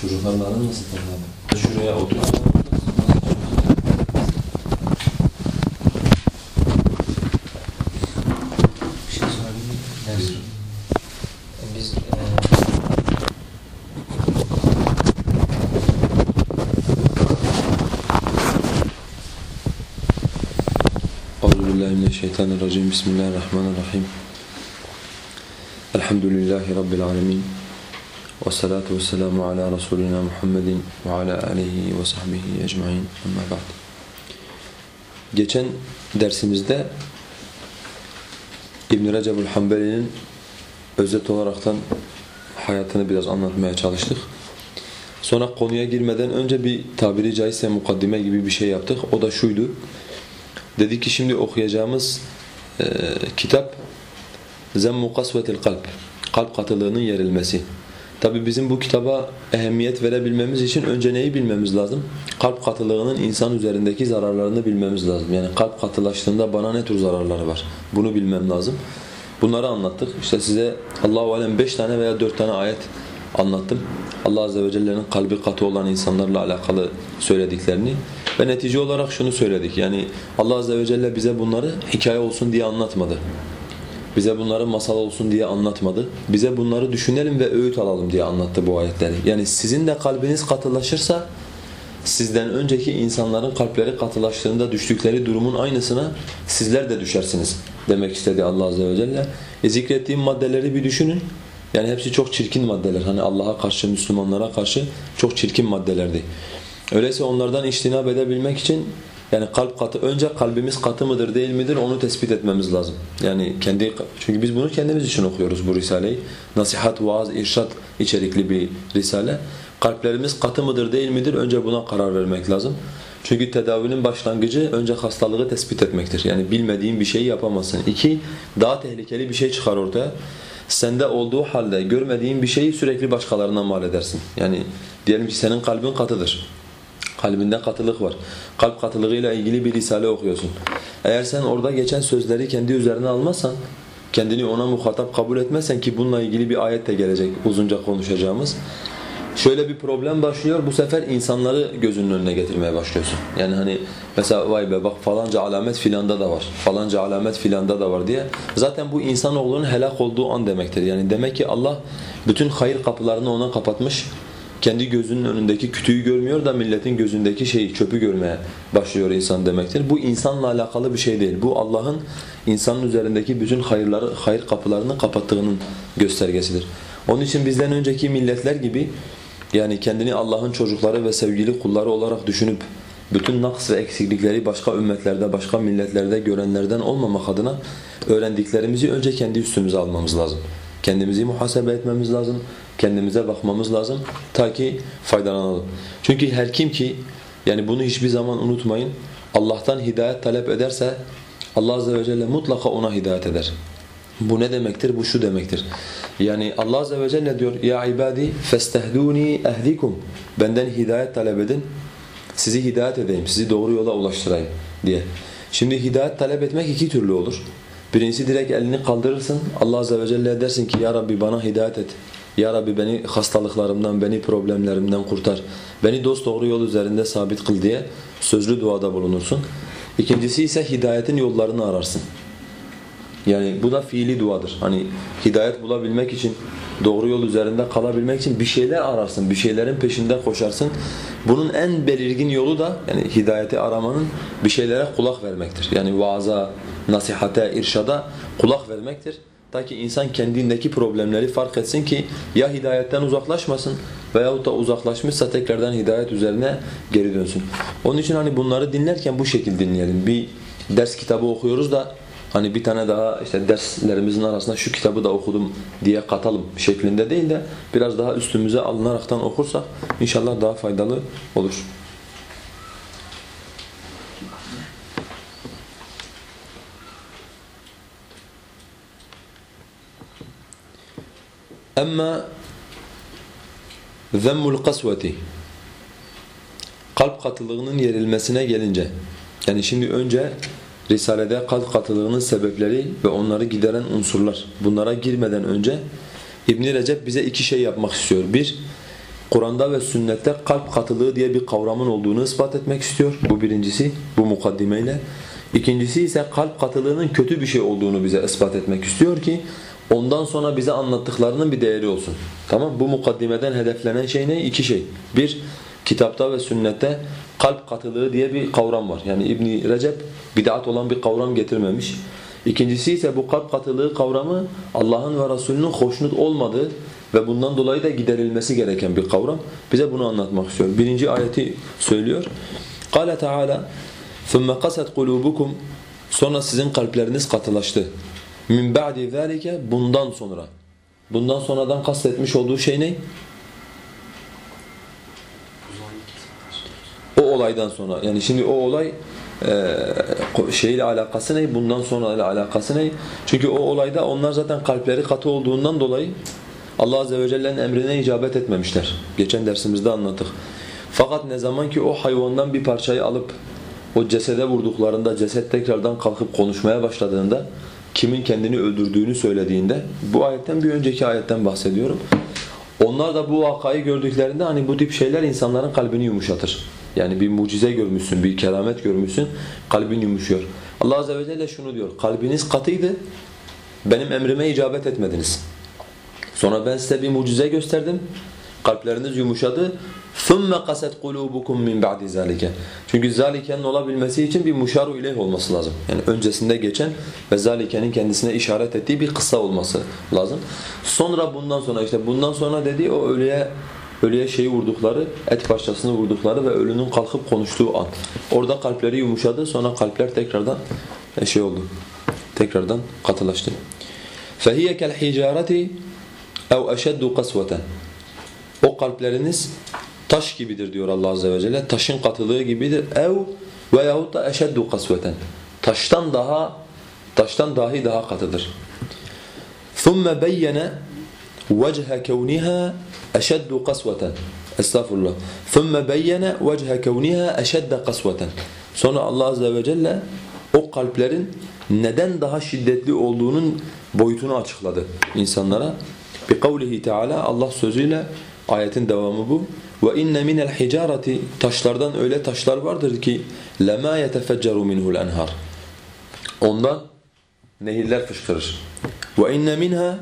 Çocuklarla aran nasıl abi? Şuraya otur. Şey. Biz e, Euzubillahimineşşeytanirracim. Bismillahirrahmanirrahim. Elhamdülillahi Rabbil alemin. Ve salatu ve selamu ala Resulina Muhammedin ve ala alihi ve sahbihi ecmain. Amma ba'd. Geçen dersimizde İbn-i Recep'ül Hanbeli'nin özet olaraktan hayatını biraz anlatmaya çalıştık. Sonra konuya girmeden önce bir tabiri caizse mukaddime gibi bir şey yaptık. O da şuydu. Dedi ki şimdi okuyacağımız e, kitap Zemmu Kasvetil Kalp. Kalp katılığının yerilmesi. Tabi bizim bu kitaba ehemmiyet verebilmemiz için önce neyi bilmemiz lazım? Kalp katılığının insan üzerindeki zararlarını bilmemiz lazım. Yani kalp katılaştığında bana ne tür zararları var? Bunu bilmem lazım. Bunları anlattık. İşte size Allahu alem 5 tane veya 4 tane ayet anlattım. Allah azze ve celle'nin kalbi katı olan insanlarla alakalı söylediklerini ve netice olarak şunu söyledik. Yani Allah azze ve celle bize bunları hikaye olsun diye anlatmadı. Bize bunları masal olsun diye anlatmadı. Bize bunları düşünelim ve öğüt alalım diye anlattı bu ayetleri. Yani sizin de kalbiniz katılaşırsa sizden önceki insanların kalpleri katılaştığında düştükleri durumun aynısına sizler de düşersiniz demek istedi Allah azze ve celle. E zikrettiğim maddeleri bir düşünün. Yani hepsi çok çirkin maddeler. Hani Allah'a karşı, Müslümanlara karşı çok çirkin maddelerdi. Öyleyse onlardan iştinab edebilmek için yani kalp katı önce kalbimiz katı mıdır değil midir onu tespit etmemiz lazım. Yani kendi çünkü biz bunu kendimiz için okuyoruz bu risaleyi. Nasihat, vaaz, irşat içerikli bir risale. Kalplerimiz katı mıdır değil midir önce buna karar vermek lazım. Çünkü tedavinin başlangıcı önce hastalığı tespit etmektir. Yani bilmediğin bir şeyi yapamazsın. İki, daha tehlikeli bir şey çıkar ortaya. Sende olduğu halde görmediğin bir şeyi sürekli başkalarına mal edersin. Yani diyelim ki senin kalbin katıdır. Kalbinde katılık var. Kalp katılığıyla ilgili bir risale okuyorsun. Eğer sen orada geçen sözleri kendi üzerine almazsan, kendini ona muhatap kabul etmezsen ki bununla ilgili bir ayet de gelecek uzunca konuşacağımız. Şöyle bir problem başlıyor. Bu sefer insanları gözünün önüne getirmeye başlıyorsun. Yani hani mesela vay be bak falanca alamet filanda da var. Falanca alamet filanda da var diye. Zaten bu insanoğlunun helak olduğu an demektir. Yani demek ki Allah bütün hayır kapılarını ona kapatmış kendi gözünün önündeki kütüğü görmüyor da milletin gözündeki şeyi çöpü görmeye başlıyor insan demektir. Bu insanla alakalı bir şey değil. Bu Allah'ın insanın üzerindeki bütün hayırları, hayır kapılarını kapattığının göstergesidir. Onun için bizden önceki milletler gibi yani kendini Allah'ın çocukları ve sevgili kulları olarak düşünüp bütün naks ve eksiklikleri başka ümmetlerde, başka milletlerde görenlerden olmamak adına öğrendiklerimizi önce kendi üstümüze almamız lazım. Kendimizi muhasebe etmemiz lazım, kendimize bakmamız lazım ta ki faydalanalım. Çünkü her kim ki yani bunu hiçbir zaman unutmayın Allah'tan hidayet talep ederse Allah azze ve celle mutlaka ona hidayet eder. Bu ne demektir? Bu şu demektir. Yani Allah azze ve celle diyor ya ibadi festehduni ehdikum. Benden hidayet talep edin. Sizi hidayet edeyim, sizi doğru yola ulaştırayım diye. Şimdi hidayet talep etmek iki türlü olur. Birincisi direkt elini kaldırırsın. Allah azze ve celle dersin ki ya Rabbi bana hidayet et. Ya Rabbi beni hastalıklarımdan, beni problemlerimden kurtar. Beni dost doğru yol üzerinde sabit kıl diye sözlü duada bulunursun. İkincisi ise hidayetin yollarını ararsın. Yani bu da fiili duadır. Hani hidayet bulabilmek için, doğru yol üzerinde kalabilmek için bir şeyler ararsın, bir şeylerin peşinde koşarsın. Bunun en belirgin yolu da yani hidayeti aramanın bir şeylere kulak vermektir. Yani vaaza, nasihate, irşada kulak vermektir. Ta ki insan kendindeki problemleri fark etsin ki ya hidayetten uzaklaşmasın veyahut da uzaklaşmışsa tekrardan hidayet üzerine geri dönsün. Onun için hani bunları dinlerken bu şekilde dinleyelim. Bir ders kitabı okuyoruz da hani bir tane daha işte derslerimizin arasında şu kitabı da okudum diye katalım şeklinde değil de biraz daha üstümüze alınaraktan okursak inşallah daha faydalı olur. Ama zemmul kasveti kalp katılığının yerilmesine gelince yani şimdi önce Risalede kalp katılığının sebepleri ve onları gideren unsurlar bunlara girmeden önce İbn Recep bize iki şey yapmak istiyor. Bir, Kur'an'da ve sünnette kalp katılığı diye bir kavramın olduğunu ispat etmek istiyor. Bu birincisi, bu mukaddimeyle. İkincisi ise kalp katılığının kötü bir şey olduğunu bize ispat etmek istiyor ki ondan sonra bize anlattıklarının bir değeri olsun. Tamam Bu mukaddimeden hedeflenen şey ne? İki şey. Bir, kitapta ve sünnette kalp katılığı diye bir kavram var. Yani İbn Recep bid'at olan bir kavram getirmemiş. İkincisi ise bu kalp katılığı kavramı Allah'ın ve Resulünün hoşnut olmadığı ve bundan dolayı da giderilmesi gereken bir kavram. Bize bunu anlatmak istiyor. Birinci ayeti söylüyor. قَالَ تَعَالَى ثُمَّ قَسَتْ قُلُوبُكُمْ Sonra sizin kalpleriniz katılaştı. min ba'di zalike bundan sonra. Bundan sonradan kastetmiş olduğu şey ne? O olaydan sonra. Yani şimdi o olay e, şeyle alakası ne? Bundan sonra ile alakası ne? Çünkü o olayda onlar zaten kalpleri katı olduğundan dolayı Allah Azze ve Celle'nin emrine icabet etmemişler. Geçen dersimizde anlattık. Fakat ne zaman ki o hayvandan bir parçayı alıp o cesede vurduklarında ceset tekrardan kalkıp konuşmaya başladığında kimin kendini öldürdüğünü söylediğinde bu ayetten bir önceki ayetten bahsediyorum. Onlar da bu vakayı gördüklerinde hani bu tip şeyler insanların kalbini yumuşatır. Yani bir mucize görmüşsün, bir keramet görmüşsün, kalbin yumuşuyor. Allah Azze ve Celle şunu diyor, kalbiniz katıydı, benim emrime icabet etmediniz. Sonra ben size bir mucize gösterdim, kalpleriniz yumuşadı. ثُمَّ قَسَتْ قُلُوبُكُمْ مِنْ بَعْدِ ذَٰلِكَ Çünkü zalikenin olabilmesi için bir muşaru ileyh olması lazım. Yani öncesinde geçen ve zalikenin kendisine işaret ettiği bir kıssa olması lazım. Sonra bundan sonra işte bundan sonra dediği o ölüye ölüye şeyi vurdukları, et parçasını vurdukları ve ölünün kalkıp konuştuğu an. Orada kalpleri yumuşadı, sonra kalpler tekrardan e, şey oldu. Tekrardan katılaştı. فَهِيَ كَالْحِجَارَةِ اَوْ اَشَدُّ قَسْوَةً O kalpleriniz taş gibidir diyor Allah Azze ve Celle. Taşın katılığı gibidir. Ev veyahut da eşeddu kasveten. Taştan daha taştan dahi daha katıdır. ثُمَّ بَيَّنَ وَجْهَ كَوْنِهَا اَشَدُّ قَسْوَةً Estağfurullah. ثُمَّ بَيَّنَ وَجْهَ كَوْنِهَا اَشَدَّ قَسْوَةً Sonra Allah Azze ve Celle o kalplerin neden daha şiddetli olduğunun boyutunu açıkladı insanlara. Bi kavlihi Teala Allah sözüyle ayetin devamı bu. Ve inne minel hicareti taşlardan öyle taşlar vardır ki lema yetefecceru minhu'l enhar. Ondan nehirler fışkırır. Ve inne minha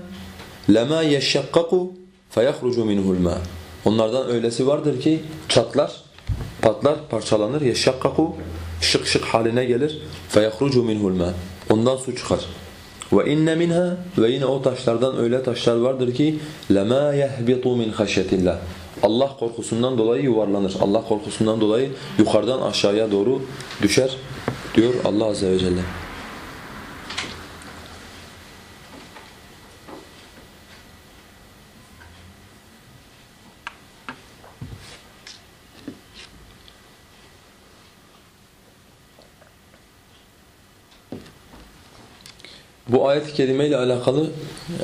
lema yeşşakkaku feyahrucu minhu'l ma. Onlardan öylesi vardır ki çatlar, patlar, parçalanır. Yeşşakkaku şık şık haline gelir. Feyahrucu minhu'l ma. Ondan su çıkar. Ve inne minha ve yine o taşlardan öyle taşlar vardır ki lema yehbitu min haşyetillah. Allah korkusundan dolayı yuvarlanır. Allah korkusundan dolayı yukarıdan aşağıya doğru düşer diyor Allah azze ve celle. Bu ayet-i kerime ile alakalı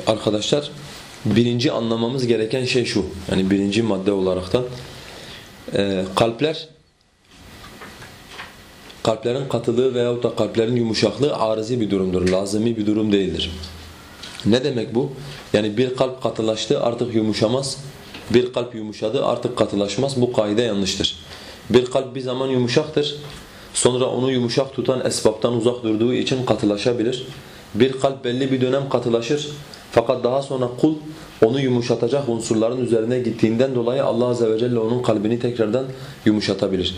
arkadaşlar birinci anlamamız gereken şey şu. Yani birinci madde olaraktan e, kalpler kalplerin katılığı veyahut da kalplerin yumuşaklığı arızi bir durumdur. Lazımi bir durum değildir. Ne demek bu? Yani bir kalp katılaştı artık yumuşamaz. Bir kalp yumuşadı artık katılaşmaz. Bu kaide yanlıştır. Bir kalp bir zaman yumuşaktır. Sonra onu yumuşak tutan esbaptan uzak durduğu için katılaşabilir. Bir kalp belli bir dönem katılaşır. Fakat daha sonra kul onu yumuşatacak unsurların üzerine gittiğinden dolayı Allah Azze ve Celle onun kalbini tekrardan yumuşatabilir.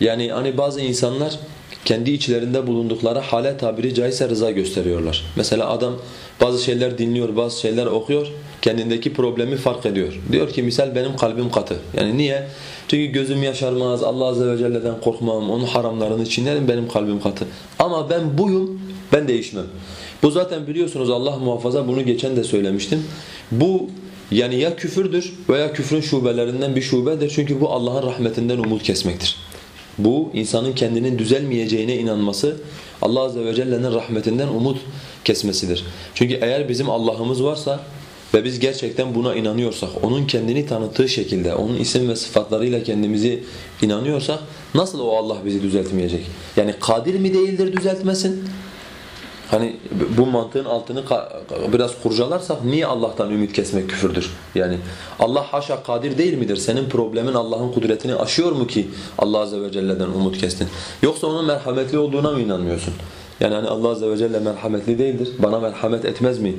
Yani hani bazı insanlar kendi içlerinde bulundukları hale tabiri caizse rıza gösteriyorlar. Mesela adam bazı şeyler dinliyor, bazı şeyler okuyor, kendindeki problemi fark ediyor. Diyor ki misal benim kalbim katı. Yani niye? Çünkü gözüm yaşarmaz, Allah Azze ve Celle'den korkmam, onun haramlarını çiğnerim, benim kalbim katı. Ama ben buyum, ben değişmem. Bu zaten biliyorsunuz Allah muhafaza bunu geçen de söylemiştim. Bu yani ya küfürdür veya küfrün şubelerinden bir şubedir. Çünkü bu Allah'ın rahmetinden umut kesmektir. Bu insanın kendinin düzelmeyeceğine inanması Allah azze ve celle'nin rahmetinden umut kesmesidir. Çünkü eğer bizim Allah'ımız varsa ve biz gerçekten buna inanıyorsak, onun kendini tanıttığı şekilde, onun isim ve sıfatlarıyla kendimizi inanıyorsak nasıl o Allah bizi düzeltmeyecek? Yani kadir mi değildir düzeltmesin? Hani bu mantığın altını biraz kurcalarsak niye Allah'tan ümit kesmek küfürdür? Yani Allah haşa kadir değil midir? Senin problemin Allah'ın kudretini aşıyor mu ki Allah azze ve celle'den umut kestin? Yoksa onun merhametli olduğuna mı inanmıyorsun? Yani hani Allah azze ve celle merhametli değildir. Bana merhamet etmez mi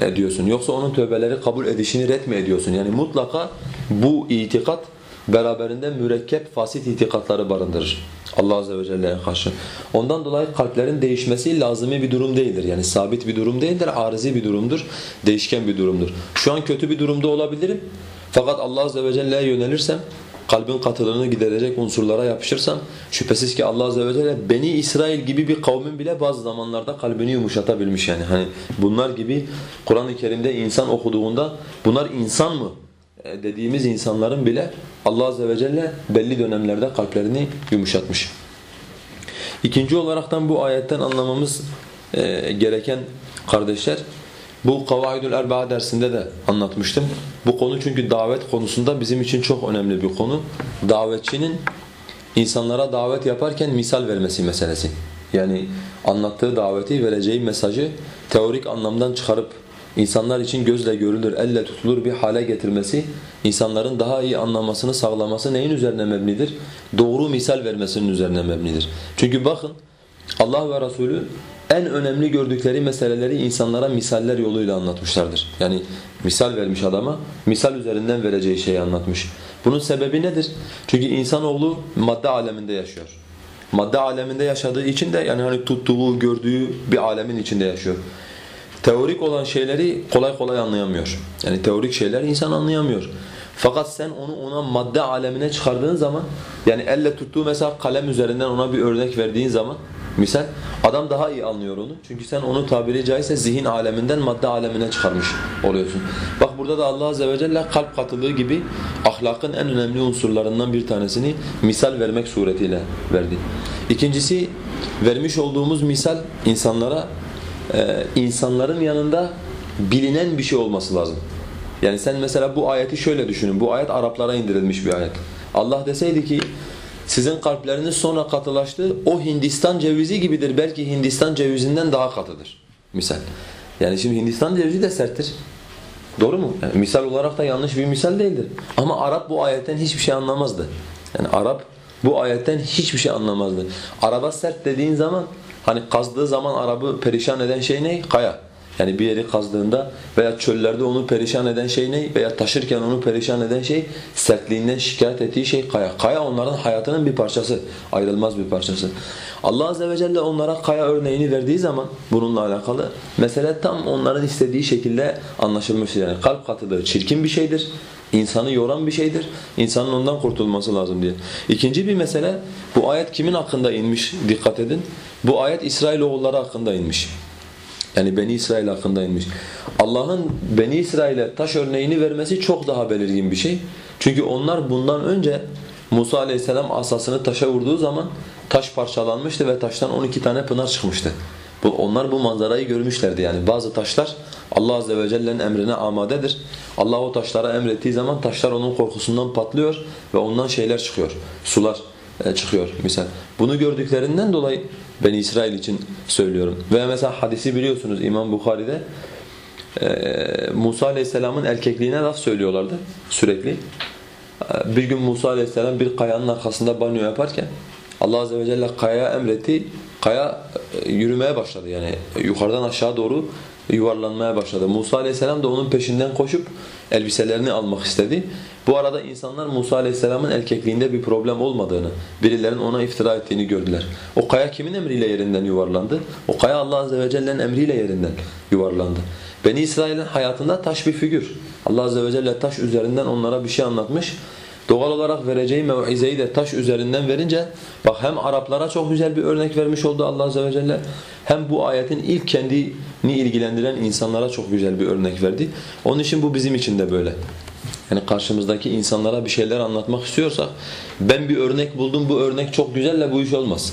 e, diyorsun? Yoksa onun tövbeleri kabul edişini ret mi ediyorsun? Yani mutlaka bu itikat beraberinde mürekkep fasit itikatları barındırır. Allah Azze ve Celle'ye karşı. Ondan dolayı kalplerin değişmesi lazımi bir durum değildir. Yani sabit bir durum değildir, arizi bir durumdur, değişken bir durumdur. Şu an kötü bir durumda olabilirim. Fakat Allah Azze ve Celle'ye yönelirsem, kalbin katılığını giderecek unsurlara yapışırsam, şüphesiz ki Allah Azze ve Celle Beni İsrail gibi bir kavmin bile bazı zamanlarda kalbini yumuşatabilmiş yani. Hani bunlar gibi Kur'an-ı Kerim'de insan okuduğunda bunlar insan mı? E, dediğimiz insanların bile Allah Azze ve Celle belli dönemlerde kalplerini yumuşatmış. İkinci olaraktan bu ayetten anlamamız e, gereken kardeşler, bu Kavaidül Erba'a dersinde de anlatmıştım. Bu konu çünkü davet konusunda bizim için çok önemli bir konu. Davetçinin insanlara davet yaparken misal vermesi meselesi. Yani anlattığı daveti, vereceği mesajı teorik anlamdan çıkarıp insanlar için gözle görülür, elle tutulur bir hale getirmesi, insanların daha iyi anlamasını sağlaması neyin üzerine mebnidir? Doğru misal vermesinin üzerine mebnidir. Çünkü bakın Allah ve Resulü en önemli gördükleri meseleleri insanlara misaller yoluyla anlatmışlardır. Yani misal vermiş adama, misal üzerinden vereceği şeyi anlatmış. Bunun sebebi nedir? Çünkü insanoğlu madde aleminde yaşıyor. Madde aleminde yaşadığı için de yani hani tuttuğu, gördüğü bir alemin içinde yaşıyor teorik olan şeyleri kolay kolay anlayamıyor. Yani teorik şeyler insan anlayamıyor. Fakat sen onu ona madde alemine çıkardığın zaman yani elle tuttuğu mesela kalem üzerinden ona bir örnek verdiğin zaman misal adam daha iyi anlıyor onu. Çünkü sen onu tabiri caizse zihin aleminden madde alemine çıkarmış oluyorsun. Bak burada da Allah azze ve celle kalp katılığı gibi ahlakın en önemli unsurlarından bir tanesini misal vermek suretiyle verdi. İkincisi vermiş olduğumuz misal insanlara ee, insanların yanında bilinen bir şey olması lazım. Yani sen mesela bu ayeti şöyle düşünün. Bu ayet Araplara indirilmiş bir ayet. Allah deseydi ki sizin kalpleriniz sonra katılaştı. O Hindistan cevizi gibidir. Belki Hindistan cevizinden daha katıdır. Misal. Yani şimdi Hindistan cevizi de serttir. Doğru mu? Yani misal olarak da yanlış bir misal değildir. Ama Arap bu ayetten hiçbir şey anlamazdı. Yani Arap bu ayetten hiçbir şey anlamazdı. Araba sert dediğin zaman Hani kazdığı zaman Arabı perişan eden şey ne? Kaya. Yani bir yeri kazdığında veya çöllerde onu perişan eden şey ne? Veya taşırken onu perişan eden şey sertliğinden şikayet ettiği şey kaya. Kaya onların hayatının bir parçası, ayrılmaz bir parçası. Allah Azze ve Celle onlara kaya örneğini verdiği zaman bununla alakalı mesele tam onların istediği şekilde anlaşılmıştır. Yani kalp katılığı çirkin bir şeydir, insanı yoran bir şeydir, insanın ondan kurtulması lazım diye. İkinci bir mesele, bu ayet kimin hakkında inmiş dikkat edin. Bu ayet İsrailoğulları hakkında inmiş. Yani Beni İsrail hakkında inmiş. Allah'ın Beni İsrail'e taş örneğini vermesi çok daha belirgin bir şey. Çünkü onlar bundan önce Musa aleyhisselam asasını taşa vurduğu zaman taş parçalanmıştı ve taştan 12 tane pınar çıkmıştı. Bu, onlar bu manzarayı görmüşlerdi yani. Bazı taşlar Allah azze ve celle'nin emrine amadedir. Allah o taşlara emrettiği zaman taşlar onun korkusundan patlıyor ve ondan şeyler çıkıyor. Sular e, çıkıyor misal. Bunu gördüklerinden dolayı ben İsrail için söylüyorum. Ve mesela hadisi biliyorsunuz İmam Bukhari'de e, Musa Aleyhisselam'ın erkekliğine laf söylüyorlardı sürekli. E, bir gün Musa Aleyhisselam bir kayanın arkasında banyo yaparken Allah Azze ve Celle kayaya emretti. Kaya yürümeye başladı yani yukarıdan aşağı doğru yuvarlanmaya başladı. Musa Aleyhisselam da onun peşinden koşup elbiselerini almak istedi. Bu arada insanlar Musa Aleyhisselam'ın erkekliğinde bir problem olmadığını, birilerinin ona iftira ettiğini gördüler. O kaya kimin emriyle yerinden yuvarlandı? O kaya Allah Azze ve Celle'nin emriyle yerinden yuvarlandı. Beni İsrail'in hayatında taş bir figür. Allah Azze ve Celle taş üzerinden onlara bir şey anlatmış. Doğal olarak vereceği mev'izeyi de taş üzerinden verince bak hem Araplara çok güzel bir örnek vermiş oldu Allah Azze ve Celle hem bu ayetin ilk kendini ilgilendiren insanlara çok güzel bir örnek verdi. Onun için bu bizim için de böyle. Yani karşımızdaki insanlara bir şeyler anlatmak istiyorsak ben bir örnek buldum bu örnek çok güzelle bu iş olmaz.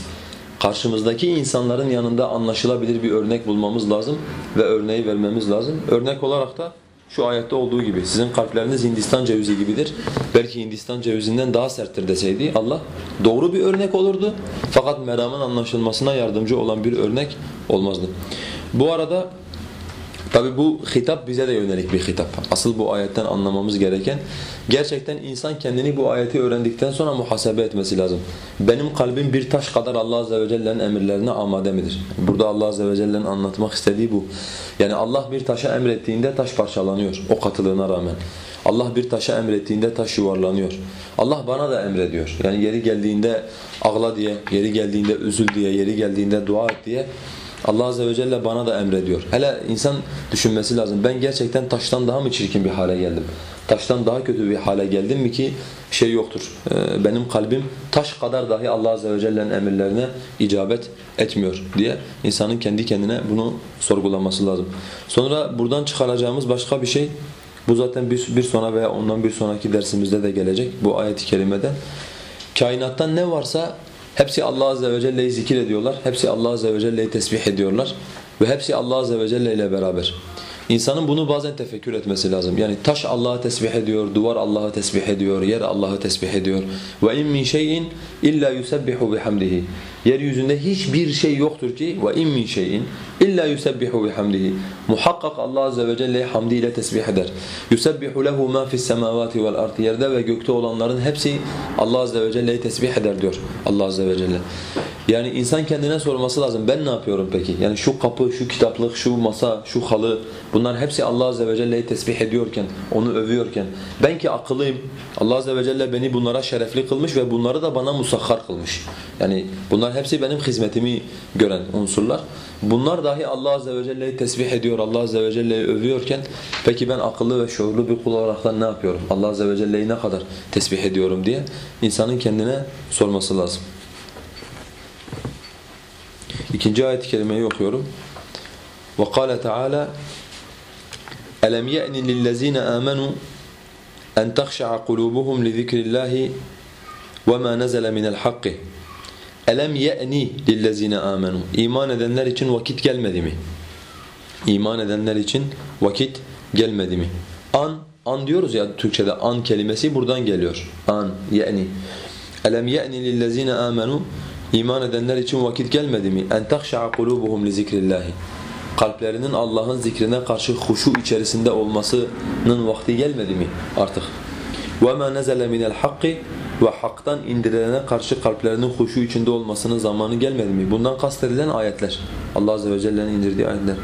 Karşımızdaki insanların yanında anlaşılabilir bir örnek bulmamız lazım ve örneği vermemiz lazım. Örnek olarak da şu ayette olduğu gibi sizin kalpleriniz Hindistan cevizi gibidir. Belki Hindistan cevizinden daha serttir deseydi Allah doğru bir örnek olurdu. Fakat meramın anlaşılmasına yardımcı olan bir örnek olmazdı. Bu arada Tabi bu hitap bize de yönelik bir hitap. Asıl bu ayetten anlamamız gereken gerçekten insan kendini bu ayeti öğrendikten sonra muhasebe etmesi lazım. Benim kalbim bir taş kadar Allah Azze ve Celle'nin emirlerine amade midir? Burada Allah Azze ve Celle'nin anlatmak istediği bu. Yani Allah bir taşa emrettiğinde taş parçalanıyor o katılığına rağmen. Allah bir taşa emrettiğinde taş yuvarlanıyor. Allah bana da emrediyor. Yani yeri geldiğinde ağla diye, yeri geldiğinde üzül diye, yeri geldiğinde dua et diye Allah Azze ve Celle bana da emrediyor. Hele insan düşünmesi lazım. Ben gerçekten taştan daha mı çirkin bir hale geldim? Taştan daha kötü bir hale geldim mi ki şey yoktur. Ee, benim kalbim taş kadar dahi Allah Azze ve Celle'nin emirlerine icabet etmiyor diye insanın kendi kendine bunu sorgulaması lazım. Sonra buradan çıkaracağımız başka bir şey bu zaten bir, bir sonra veya ondan bir sonraki dersimizde de gelecek bu ayet-i kerimeden. Kainattan ne varsa Hepsi Allah Azze ve Celle'yi zikir ediyorlar. Hepsi Allah Azze ve Celle'yi tesbih ediyorlar. Ve hepsi Allah Azze ve Celle ile beraber. İnsanın bunu bazen tefekkür etmesi lazım. Yani taş Allah'ı tesbih ediyor, duvar Allah'ı tesbih ediyor, yer Allah'ı tesbih ediyor. Ve in min şeyin illa yusabbihu bihamdihi. Yeryüzünde hiçbir şey yoktur ki ve in min şeyin illa yusabbihu bihamdihi. Muhakkak Allah azze ve celle hamdiyle tesbih eder. Yusabbihu lehu ma fi's semavati vel ard. Yerde ve gökte olanların hepsi Allah azze ve celle'yi tesbih eder diyor Allah azze ve celle. Yani insan kendine sorması lazım. Ben ne yapıyorum peki? Yani şu kapı, şu kitaplık, şu masa, şu halı bunlar hepsi Allah azze ve celle'yi tesbih ediyorken, onu övüyorken ben ki akıllıyım. Allah azze ve celle beni bunlara şerefli kılmış ve bunları da bana musahhar kılmış. Yani bunlar hepsi benim hizmetimi gören unsurlar. Bunlar dahi Allah azze ve celle'yi tesbih ediyor, Allah azze ve celle'yi övüyorken peki ben akıllı ve şuurlu bir kul olarak ne yapıyorum? Allah azze ve celle'yi ne kadar tesbih ediyorum diye insanın kendine sorması lazım. İkinci ayet-i kerimeyi okuyorum. وَقَالَ تَعَالَى أَلَمْ يَأْنِ لِلَّذ۪ينَ آمَنُوا أَنْ تَخْشَعَ قُلُوبُهُمْ لِذِكْرِ اللّٰهِ وَمَا نَزَلَ مِنَ الْحَقِّ Elem ye'ni lillezine amenu. İman edenler için vakit gelmedi mi? İman edenler için vakit gelmedi mi? An, an diyoruz ya Türkçe'de an kelimesi buradan geliyor. An, ye'ni. Elem ye'ni lillezine amenu. İman edenler için vakit gelmedi mi? En tahşa'a kulubuhum li zikrillahi. Kalplerinin Allah'ın zikrine karşı huşu içerisinde olmasının vakti gelmedi mi artık? وَمَا نَزَلَ مِنَ الْحَقِّ ve haktan indirilene karşı kalplerinin huşu içinde olmasının zamanı gelmedi mi? Bundan kastedilen ayetler. Allah Azze ve Celle'nin indirdiği ayetler.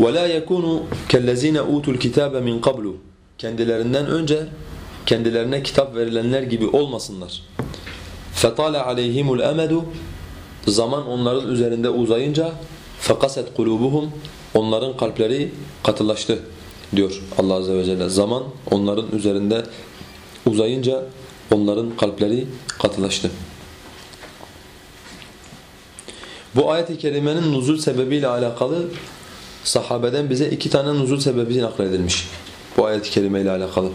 وَلَا يَكُونُوا كَالَّذ۪ينَ اُوتُوا الْكِتَابَ مِنْ قَبْلُ Kendilerinden önce kendilerine kitap verilenler gibi olmasınlar. فَطَالَ عَلَيْهِمُ الْأَمَدُ Zaman onların üzerinde uzayınca فَقَسَتْ قُلُوبُهُمْ Onların kalpleri katılaştı diyor Allah Azze ve Celle. Zaman onların üzerinde uzayınca onların kalpleri katılaştı. Bu ayet-i kerimenin nuzul sebebiyle alakalı sahabeden bize iki tane nuzul sebebi nakledilmiş. Bu ayet-i kerime ile alakalı.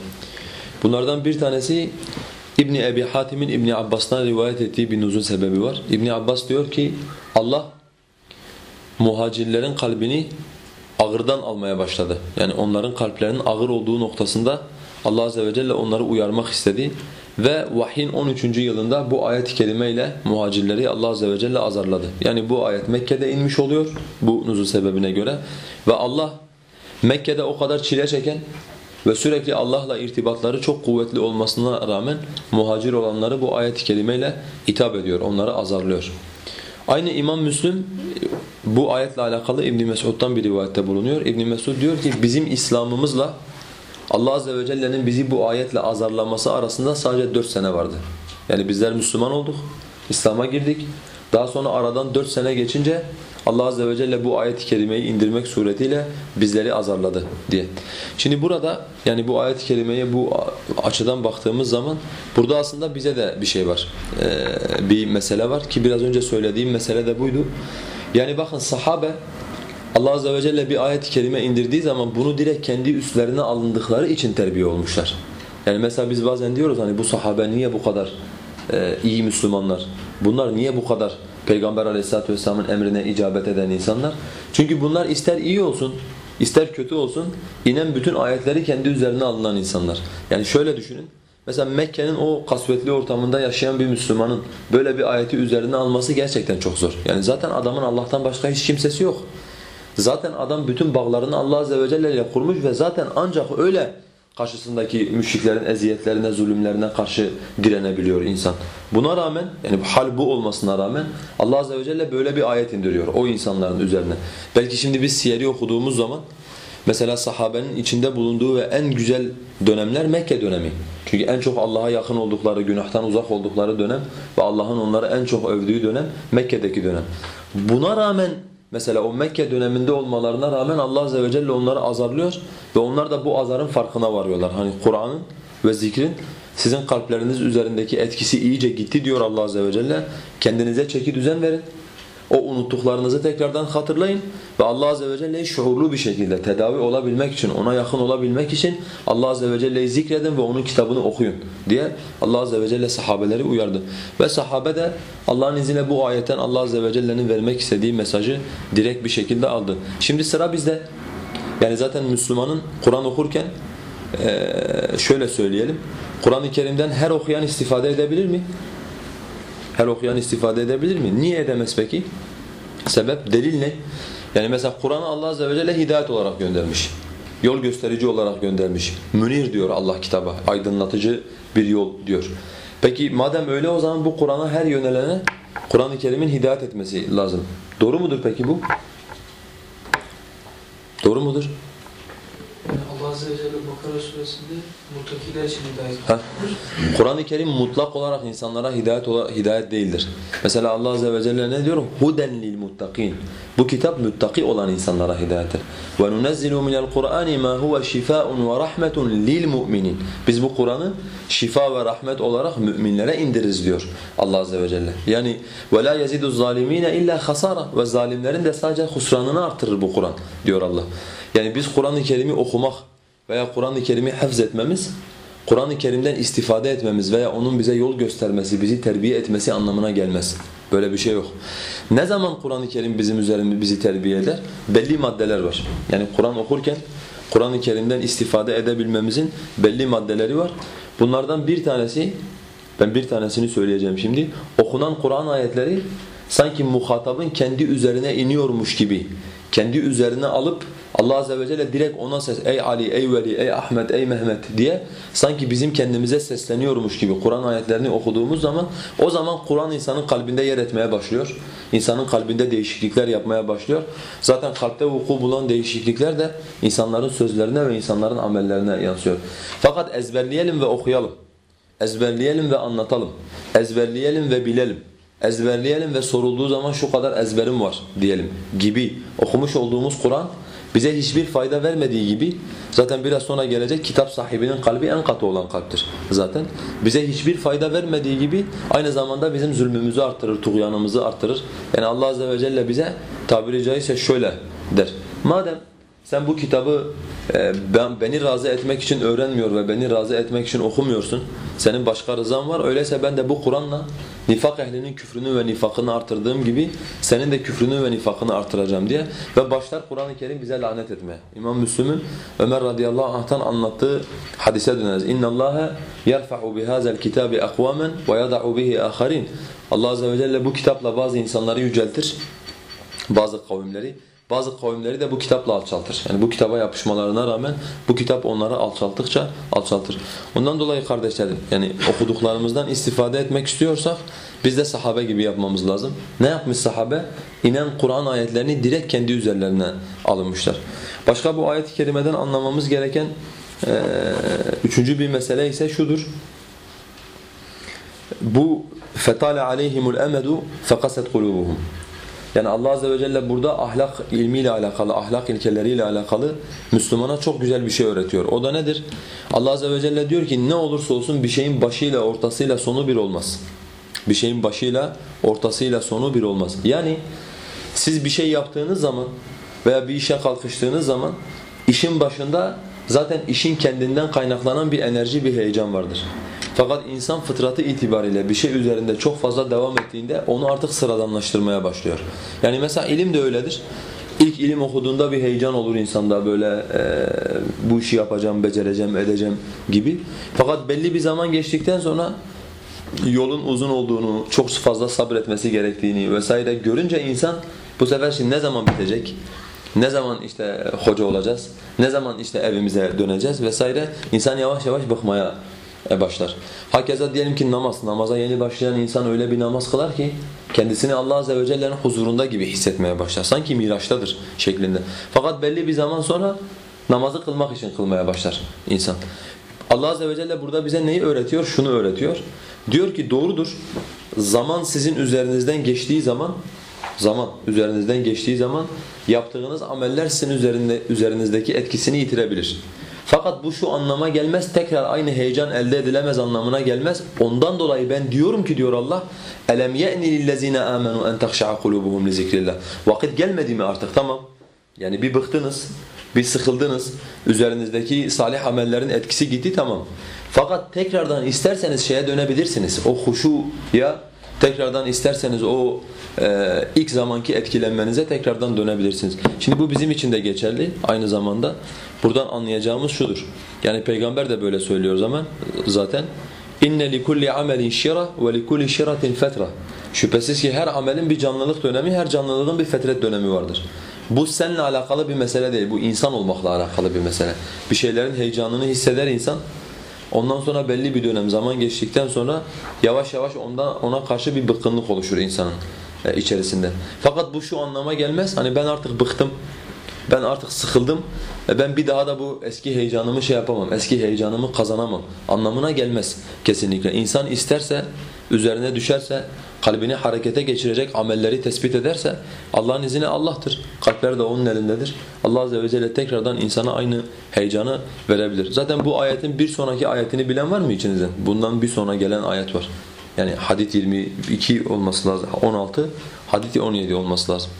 Bunlardan bir tanesi İbn Ebi Hatim'in İbn Abbas'tan rivayet ettiği bir nuzul sebebi var. İbn Abbas diyor ki Allah muhacirlerin kalbini ağırdan almaya başladı. Yani onların kalplerinin ağır olduğu noktasında Allah azze ve celle onları uyarmak istedi ve vahyin 13. yılında bu ayet-i kerime ile muhacirleri Allah azze ve celle azarladı. Yani bu ayet Mekke'de inmiş oluyor bu nuzul sebebine göre ve Allah Mekke'de o kadar çile çeken ve sürekli Allah'la irtibatları çok kuvvetli olmasına rağmen muhacir olanları bu ayet-i kerimeyle hitap ediyor, onları azarlıyor. Aynı İmam Müslim bu ayetle alakalı İbn Mesud'dan bir rivayette bulunuyor. İbn Mesud diyor ki bizim İslam'ımızla Allah azze ve celle'nin bizi bu ayetle azarlaması arasında sadece dört sene vardı. Yani bizler Müslüman olduk, İslam'a girdik. Daha sonra aradan dört sene geçince Allah azze ve celle bu ayet-i kerimeyi indirmek suretiyle bizleri azarladı diye. Şimdi burada yani bu ayet-i kerimeye bu açıdan baktığımız zaman burada aslında bize de bir şey var. Ee, bir mesele var ki biraz önce söylediğim mesele de buydu. Yani bakın sahabe Allah Azze ve Celle bir ayet-i kerime indirdiği zaman bunu direkt kendi üstlerine alındıkları için terbiye olmuşlar. Yani mesela biz bazen diyoruz hani bu sahabe niye bu kadar e, iyi Müslümanlar? Bunlar niye bu kadar Peygamber Aleyhisselatü vesselamın emrine icabet eden insanlar? Çünkü bunlar ister iyi olsun, ister kötü olsun inen bütün ayetleri kendi üzerine alınan insanlar. Yani şöyle düşünün. Mesela Mekke'nin o kasvetli ortamında yaşayan bir Müslümanın böyle bir ayeti üzerine alması gerçekten çok zor. Yani zaten adamın Allah'tan başka hiç kimsesi yok. Zaten adam bütün bağlarını Allah Azze ve Celle ile kurmuş ve zaten ancak öyle karşısındaki müşriklerin eziyetlerine, zulümlerine karşı direnebiliyor insan. Buna rağmen, yani hal bu olmasına rağmen Allah Azze ve Celle böyle bir ayet indiriyor o insanların üzerine. Belki şimdi biz siyeri okuduğumuz zaman Mesela sahabenin içinde bulunduğu ve en güzel dönemler Mekke dönemi. Çünkü en çok Allah'a yakın oldukları, günahtan uzak oldukları dönem ve Allah'ın onları en çok övdüğü dönem Mekke'deki dönem. Buna rağmen mesela o Mekke döneminde olmalarına rağmen Allah Azze ve Celle onları azarlıyor ve onlar da bu azarın farkına varıyorlar. Hani Kur'an'ın ve zikrin sizin kalpleriniz üzerindeki etkisi iyice gitti diyor Allah Azze ve Celle. Kendinize çeki düzen verin. O unuttuklarınızı tekrardan hatırlayın ve Allah Azze ve Celle'yi şuurlu bir şekilde tedavi olabilmek için, ona yakın olabilmek için Allah Azze ve Celle'yi zikredin ve onun kitabını okuyun diye Allah Azze ve Celle sahabeleri uyardı. Ve sahabe de Allah'ın izniyle bu ayetten Allah Azze ve Celle'nin vermek istediği mesajı direkt bir şekilde aldı. Şimdi sıra bizde. Yani zaten Müslümanın Kur'an okurken şöyle söyleyelim. Kur'an-ı Kerim'den her okuyan istifade edebilir mi? Her okuyan istifade edebilir mi? Niye edemez peki? Sebep, delil ne? Yani mesela Kur'an'ı Allah Azze ve Celle hidayet olarak göndermiş. Yol gösterici olarak göndermiş. Münir diyor Allah kitaba, aydınlatıcı bir yol diyor. Peki madem öyle o zaman bu Kur'an'a her yönelene Kur'an-ı Kerim'in hidayet etmesi lazım. Doğru mudur peki bu? Doğru mudur? Bakara suresinde muttakiler için Kur'an-ı Kerim mutlak olarak insanlara hidayet hidayet değildir. Mesela Allah Azze ve Celle ne diyor? Huden lil muttakin. Bu kitap muttaki olan insanlara hidayettir. Ve nunezzilu minel Kur'ani ma huve şifaun ve rahmetun lil mu'minin. Biz bu Kur'an'ı şifa ve rahmet olarak müminlere indiririz diyor Allah Azze ve Celle. Yani ve la yezidu zalimine illa hasara ve zalimlerin de sadece husranını artırır bu Kur'an diyor Allah. Yani biz Kur'an-ı Kerim'i okumak veya Kur'an-ı Kerim'i hafız etmemiz, Kur'an-ı Kerim'den istifade etmemiz veya onun bize yol göstermesi, bizi terbiye etmesi anlamına gelmez. Böyle bir şey yok. Ne zaman Kur'an-ı Kerim bizim üzerimiz bizi terbiye eder? Belli maddeler var. Yani Kur'an okurken Kur'an-ı Kerim'den istifade edebilmemizin belli maddeleri var. Bunlardan bir tanesi, ben bir tanesini söyleyeceğim şimdi. Okunan Kur'an ayetleri sanki muhatabın kendi üzerine iniyormuş gibi, kendi üzerine alıp Allah Azze ve Celle direkt ona ses, ey Ali, ey Veli, ey Ahmet, ey Mehmet diye sanki bizim kendimize sesleniyormuş gibi Kur'an ayetlerini okuduğumuz zaman o zaman Kur'an insanın kalbinde yer etmeye başlıyor. İnsanın kalbinde değişiklikler yapmaya başlıyor. Zaten kalpte vuku bulan değişiklikler de insanların sözlerine ve insanların amellerine yansıyor. Fakat ezberleyelim ve okuyalım. Ezberleyelim ve anlatalım. Ezberleyelim ve bilelim ezberleyelim ve sorulduğu zaman şu kadar ezberim var diyelim gibi okumuş olduğumuz Kur'an bize hiçbir fayda vermediği gibi zaten biraz sonra gelecek kitap sahibinin kalbi en katı olan kalptir zaten. Bize hiçbir fayda vermediği gibi aynı zamanda bizim zulmümüzü artırır, tuğyanımızı artırır. Yani Allah Azze ve Celle bize tabiri caizse şöyle der. Madem sen bu kitabı e, ben beni razı etmek için öğrenmiyor ve beni razı etmek için okumuyorsun. Senin başka rızan var. Öyleyse ben de bu Kur'an'la nifak ehlinin küfrünü ve nifakını artırdığım gibi senin de küfrünü ve nifakını artıracağım diye ve başlar Kur'an-ı Kerim bize lanet etmeye. İmam Müslüm'ün Ömer radıyallahu anh'tan anlattığı hadise döneriz. Allaha yerfa'u bihazal kitabi aqwaman ve yad'u bihi akharin. Allah azze ve celle bu kitapla bazı insanları yüceltir, bazı kavimleri bazı kavimleri de bu kitapla alçaltır. Yani bu kitaba yapışmalarına rağmen bu kitap onları alçalttıkça alçaltır. Ondan dolayı kardeşlerim yani okuduklarımızdan istifade etmek istiyorsak biz de sahabe gibi yapmamız lazım. Ne yapmış sahabe? İnen Kur'an ayetlerini direkt kendi üzerlerine alınmışlar. Başka bu ayet-i kerimeden anlamamız gereken e, üçüncü bir mesele ise şudur. Bu fetale aleyhimul emedu fekaset kulubuhum. Yani Allah Azze ve Celle burada ahlak ilmiyle alakalı, ahlak ilkeleriyle alakalı Müslümana çok güzel bir şey öğretiyor. O da nedir? Allah Azze ve Celle diyor ki ne olursa olsun bir şeyin başıyla ortasıyla sonu bir olmaz. Bir şeyin başıyla ortasıyla sonu bir olmaz. Yani siz bir şey yaptığınız zaman veya bir işe kalkıştığınız zaman işin başında zaten işin kendinden kaynaklanan bir enerji, bir heyecan vardır. Fakat insan fıtratı itibariyle bir şey üzerinde çok fazla devam ettiğinde onu artık sıradanlaştırmaya başlıyor. Yani mesela ilim de öyledir. İlk ilim okuduğunda bir heyecan olur insanda böyle e, bu işi yapacağım, becereceğim, edeceğim gibi. Fakat belli bir zaman geçtikten sonra yolun uzun olduğunu, çok fazla sabretmesi gerektiğini vesaire görünce insan bu sefer şimdi ne zaman bitecek? Ne zaman işte hoca olacağız? Ne zaman işte evimize döneceğiz vesaire. İnsan yavaş yavaş bıkmaya e, başlar. Hakeza diyelim ki namaz. Namaza yeni başlayan insan öyle bir namaz kılar ki kendisini Allah Azze ve Celle'nin huzurunda gibi hissetmeye başlar. Sanki miraçtadır şeklinde. Fakat belli bir zaman sonra namazı kılmak için kılmaya başlar insan. Allah Azze ve Celle burada bize neyi öğretiyor? Şunu öğretiyor. Diyor ki doğrudur. Zaman sizin üzerinizden geçtiği zaman zaman üzerinizden geçtiği zaman yaptığınız ameller sizin üzerinde, üzerinizdeki etkisini yitirebilir. Fakat bu şu anlama gelmez, tekrar aynı heyecan elde edilemez anlamına gelmez. Ondan dolayı ben diyorum ki diyor Allah, "Elem ye'ni lillezine amenu en tahşa'a kulubuhum li zikrillah." Vakit gelmedi mi artık? Tamam. Yani bir bıktınız, bir sıkıldınız, üzerinizdeki salih amellerin etkisi gitti tamam. Fakat tekrardan isterseniz şeye dönebilirsiniz. O huşuya tekrardan isterseniz o e, ilk zamanki etkilenmenize tekrardan dönebilirsiniz. Şimdi bu bizim için de geçerli aynı zamanda. Buradan anlayacağımız şudur. Yani peygamber de böyle söylüyor zaman zaten. İnne li kulli amelin şira ve li kulli şiratin fetra. Şüphesiz ki her amelin bir canlılık dönemi, her canlılığın bir fetret dönemi vardır. Bu seninle alakalı bir mesele değil, bu insan olmakla alakalı bir mesele. Bir şeylerin heyecanını hisseder insan. Ondan sonra belli bir dönem zaman geçtikten sonra yavaş yavaş ondan ona karşı bir bıkkınlık oluşur insanın e, içerisinde. Fakat bu şu anlama gelmez. Hani ben artık bıktım. Ben artık sıkıldım. E ben bir daha da bu eski heyecanımı şey yapamam. Eski heyecanımı kazanamam. Anlamına gelmez kesinlikle. İnsan isterse, üzerine düşerse, kalbini harekete geçirecek amelleri tespit ederse Allah'ın izniyle Allah'tır. Kalpler de onun elindedir. Allah azze ve celle tekrardan insana aynı heyecanı verebilir. Zaten bu ayetin bir sonraki ayetini bilen var mı içinizden? Bundan bir sonra gelen ayet var. Yani hadit 22 olması lazım. 16, hadit 17 olması lazım.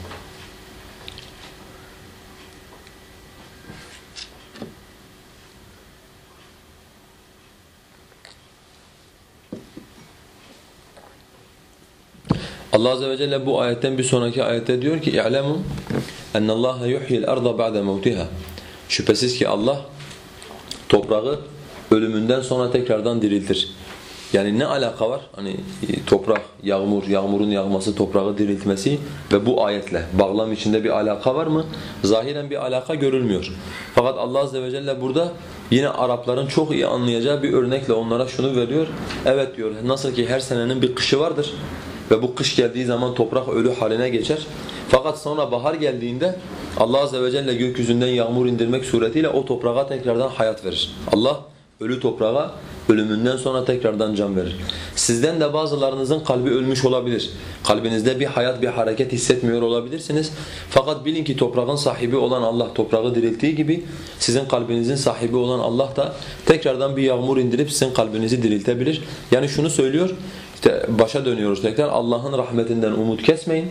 Allah azze ve celle bu ayetten bir sonraki ayette diyor ki "İ'lemu ennallaha yuhyil arda ba'de mevtiha." Şüphesiz ki Allah toprağı ölümünden sonra tekrardan diriltir. Yani ne alaka var? Hani e, toprak, yağmur, yağmurun yağması, toprağı diriltmesi ve bu ayetle bağlam içinde bir alaka var mı? Zahiren bir alaka görülmüyor. Fakat Allah azze ve celle burada yine Arapların çok iyi anlayacağı bir örnekle onlara şunu veriyor. Evet diyor nasıl ki her senenin bir kışı vardır ve bu kış geldiği zaman toprak ölü haline geçer. Fakat sonra bahar geldiğinde Allah azze ve celle gökyüzünden yağmur indirmek suretiyle o toprağa tekrardan hayat verir. Allah ölü toprağa ölümünden sonra tekrardan can verir. Sizden de bazılarınızın kalbi ölmüş olabilir. Kalbinizde bir hayat, bir hareket hissetmiyor olabilirsiniz. Fakat bilin ki toprağın sahibi olan Allah toprağı dirilttiği gibi sizin kalbinizin sahibi olan Allah da tekrardan bir yağmur indirip sizin kalbinizi diriltebilir. Yani şunu söylüyor, başa dönüyoruz tekrar Allah'ın rahmetinden umut kesmeyin.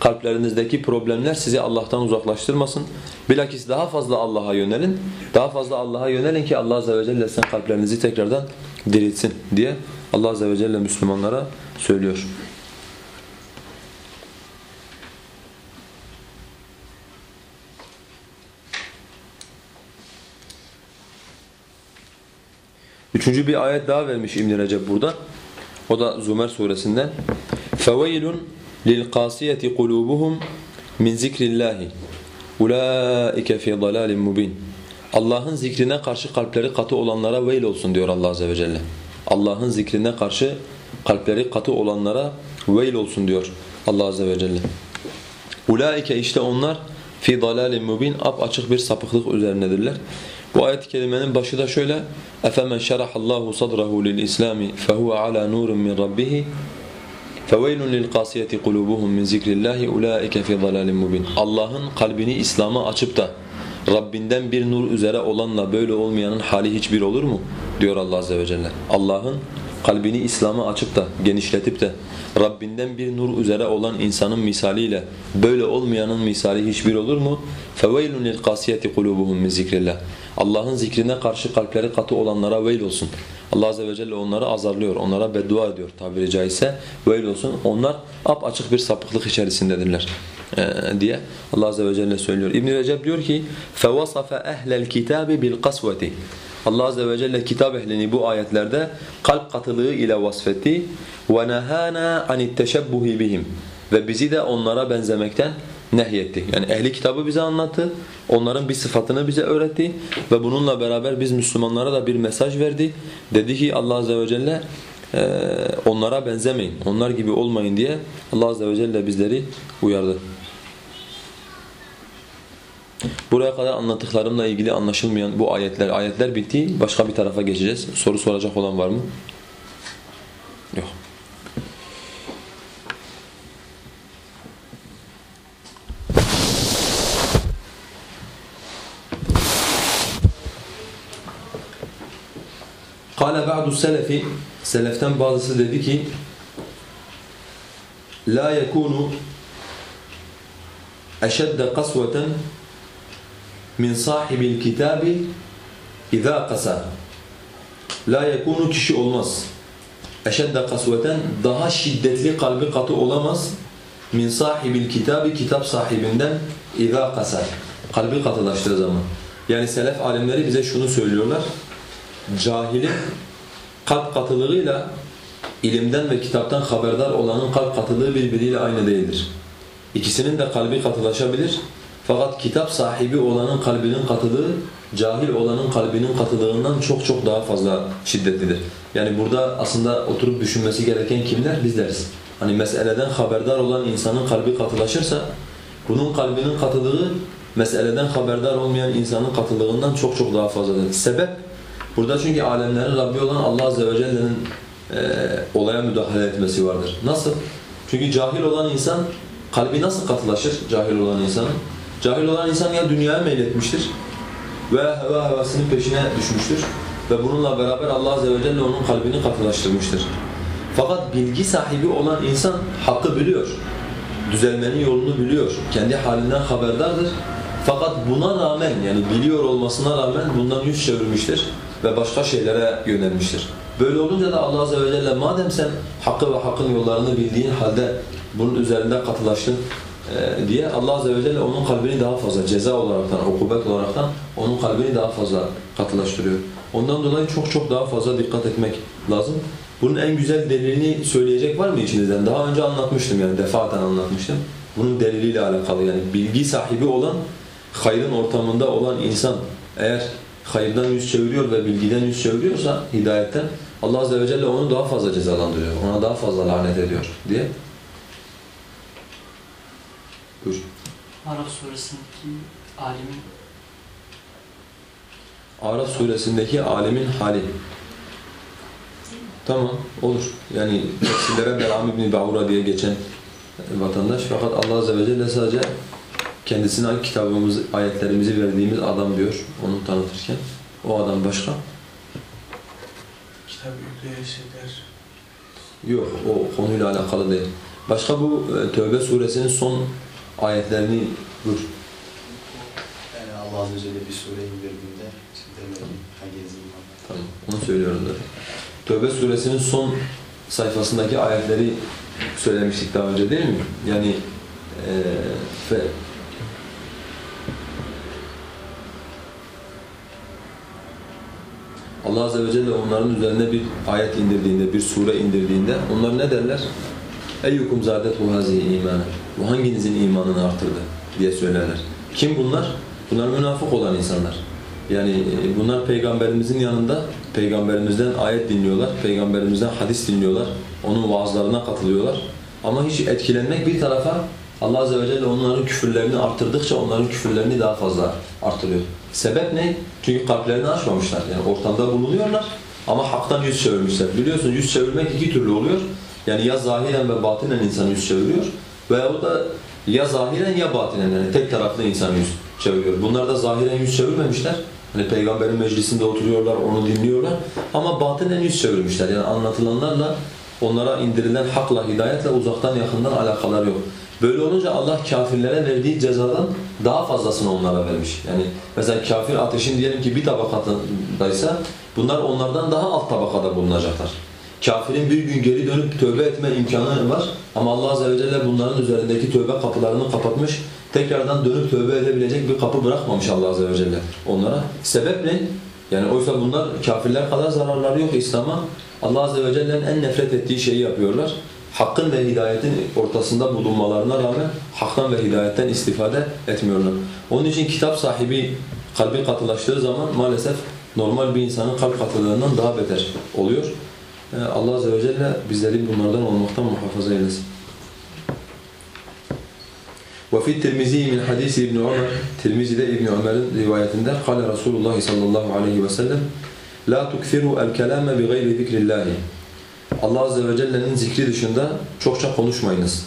Kalplerinizdeki problemler sizi Allah'tan uzaklaştırmasın. Bilakis daha fazla Allah'a yönelin. Daha fazla Allah'a yönelin ki Allah azze ve celle sizin kalplerinizi tekrardan diriltsin diye Allah azze ve celle Müslümanlara söylüyor. Üçüncü bir ayet daha vermiş İbn Recep burada. O da Zümer suresinden. فَوَيْلٌ لِلْقَاسِيَةِ قُلُوبُهُمْ مِنْ ذِكْرِ اللّٰهِ اُولَٰئِكَ فِي ضَلَالٍ مُبِينٍ Allah'ın zikrine karşı kalpleri katı olanlara veil olsun diyor Allah azze ve celle. Allah'ın zikrine karşı kalpleri katı olanlara veil olsun diyor Allah azze ve celle. Ulaike işte onlar fi dalalin mubin ap açık bir sapıklık üzerindedirler. Bu ayet-i kerimenin başı da şöyle: "Efemen şerahallahu sadrahu lil-İslami fehuve ala nurun min rabbih feveylun lil-qasiyeti kulubuhum min zikrillahi ulaike fi dalalin mubin." Allah'ın kalbini İslam'a açıp da Rabbinden bir nur üzere olanla böyle olmayanın hali hiçbir olur mu? diyor Allah azze ve celle. Allah'ın kalbini İslam'a açıp da genişletip de Rabbinden bir nur üzere olan insanın misaliyle böyle olmayanın misali hiçbir olur mu? فَوَيْلٌ لِلْقَاسِيَةِ قُلُوبُهُمْ مِنْ ذِكْرِ اللّٰهِ Allah'ın zikrine karşı kalpleri katı olanlara veil olsun. Allah azze ve celle onları azarlıyor, onlara beddua ediyor tabiri caizse. Veil olsun. Onlar ap açık bir sapıklık içerisindedirler ee, diye Allah azze ve celle söylüyor. İbn Recep diyor ki: "Fewasafa ehlel kitabi bil qasvati." Allah azze ve celle kitap ehlini bu ayetlerde kalp katılığı ile vasfetti. وَنَهَانَا عَنِ التَّشَبُّهِ بِهِمْ Ve bizi de onlara benzemekten nehyetti. Yani ehli kitabı bize anlattı, onların bir sıfatını bize öğretti ve bununla beraber biz Müslümanlara da bir mesaj verdi. Dedi ki Allah Azze ve Celle eee, onlara benzemeyin, onlar gibi olmayın diye Allah Azze ve Celle bizleri uyardı. Buraya kadar anlattıklarımla ilgili anlaşılmayan bu ayetler, ayetler bitti. Başka bir tarafa geçeceğiz. Soru soracak olan var mı? Kale ba'du selefi. Seleften bazısı dedi ki la yekunu eşedde kasveten min sahibil kitabi iza kasa la yekunu kişi olmaz. Eşedde kasveten daha şiddetli kalbi katı olamaz. Min sahibil kitabi kitap sahibinden iza kasa kalbi katılaştığı zaman. Yani selef alimleri bize şunu söylüyorlar cahilin kalp katılığıyla ilimden ve kitaptan haberdar olanın kalp katılığı birbiriyle aynı değildir. İkisinin de kalbi katılaşabilir. Fakat kitap sahibi olanın kalbinin katılığı cahil olanın kalbinin katılığından çok çok daha fazla şiddetlidir. Yani burada aslında oturup düşünmesi gereken kimler? Bizleriz. Hani meseleden haberdar olan insanın kalbi katılaşırsa bunun kalbinin katılığı meseleden haberdar olmayan insanın katılığından çok çok daha fazladır. Sebep Burada çünkü alemlerin Rabbi olan Allah Azze ve Celle'nin e, olaya müdahale etmesi vardır. Nasıl? Çünkü cahil olan insan kalbi nasıl katılaşır cahil olan insanın? Cahil olan insan ya dünyaya meyletmiştir veya heva hevasının peşine düşmüştür ve bununla beraber Allah Azze ve Celle onun kalbini katılaştırmıştır. Fakat bilgi sahibi olan insan hakkı biliyor. Düzelmenin yolunu biliyor. Kendi halinden haberdardır. Fakat buna rağmen yani biliyor olmasına rağmen bundan yüz çevirmiştir ve başka şeylere yönelmiştir. Böyle olunca da Allah Azze ve Celle madem sen hakkı ve hakkın yollarını bildiğin halde bunun üzerinde katılaştın e, diye Allah Azze ve Celle onun kalbini daha fazla ceza olaraktan, ukubet olaraktan onun kalbini daha fazla katılaştırıyor. Ondan dolayı çok çok daha fazla dikkat etmek lazım. Bunun en güzel delilini söyleyecek var mı içinizden? Daha önce anlatmıştım yani defaten anlatmıştım. Bunun deliliyle alakalı yani bilgi sahibi olan, hayrın ortamında olan insan eğer hayırdan yüz çeviriyor ve bilgiden yüz çeviriyorsa hidayetten Allah Azze ve Celle onu daha fazla cezalandırıyor. Ona daha fazla lanet ediyor diye. Buyur. Araf suresindeki alimin Araf suresindeki alimin hali. Tamam, olur. Yani tefsirlere Beram İbni diye geçen vatandaş. Fakat Allah Azze ve Celle sadece kendisine kitabımız, ayetlerimizi verdiğimiz adam diyor onu tanıtırken. O adam başka. Kitap yükleyen şeyler. Yok, o konuyla alakalı değil. Başka bu e, Tövbe suresinin son ayetlerini buyur. Yani Allah Azze ve Celle bir sure indirdiğinde işte demedim yazılım Tamam, onu söylüyorum zaten. Tövbe suresinin son sayfasındaki ayetleri söylemiştik daha önce değil mi? Yani e, fe, Allah Azze ve Celle onların üzerine bir ayet indirdiğinde, bir sure indirdiğinde onlar ne derler? Eyyukum zâdetu hâzihi imâne. Bu hanginizin imanını artırdı diye söylerler. Kim bunlar? Bunlar münafık olan insanlar. Yani e, bunlar peygamberimizin yanında peygamberimizden ayet dinliyorlar, peygamberimizden hadis dinliyorlar, onun vaazlarına katılıyorlar. Ama hiç etkilenmek bir tarafa Allah Azze ve Celle onların küfürlerini arttırdıkça onların küfürlerini daha fazla artırıyor. Sebep ne? Çünkü kalplerini açmamışlar. Yani ortamda bulunuyorlar ama haktan yüz çevirmişler. Biliyorsun yüz çevirmek iki türlü oluyor. Yani ya zahiren ve batinen insan yüz çeviriyor veyahut da ya zahiren ya batinen yani tek taraflı insan yüz çeviriyor. Bunlar da zahiren yüz çevirmemişler. Hani peygamberin meclisinde oturuyorlar, onu dinliyorlar ama batinen yüz çevirmişler. Yani anlatılanlarla onlara indirilen hakla, hidayetle uzaktan yakından alakaları yok. Böyle olunca Allah kafirlere verdiği cezadan daha fazlasını onlara vermiş. Yani mesela kafir ateşin diyelim ki bir tabakadaysa bunlar onlardan daha alt tabakada bulunacaklar. Kafirin bir gün geri dönüp tövbe etme imkanı var ama Allah Azze ve Celle bunların üzerindeki tövbe kapılarını kapatmış. Tekrardan dönüp tövbe edebilecek bir kapı bırakmamış Allah Azze ve Celle onlara. Sebep ne? Yani oysa bunlar kafirler kadar zararları yok İslam'a. Allah Azze ve Celle'nin en nefret ettiği şeyi yapıyorlar hakkın ve hidayetin ortasında bulunmalarına rağmen haktan ve hidayetten istifade etmiyorlar. Onun için kitap sahibi kalbi katılaştığı zaman maalesef normal bir insanın kalp katılığından daha beter oluyor. Ee, Allah Azze ve Celle bizleri bunlardan olmaktan muhafaza eylesin. وفي الترمذي من حديث ابن عمر Tirmizi'de İbn Ömer'in rivayetinde قال Resulullah sallallahu aleyhi ve sellem La tukfiru el kelame bi gayri zikrillahi Allah Azze ve Celle'nin zikri dışında çokça konuşmayınız.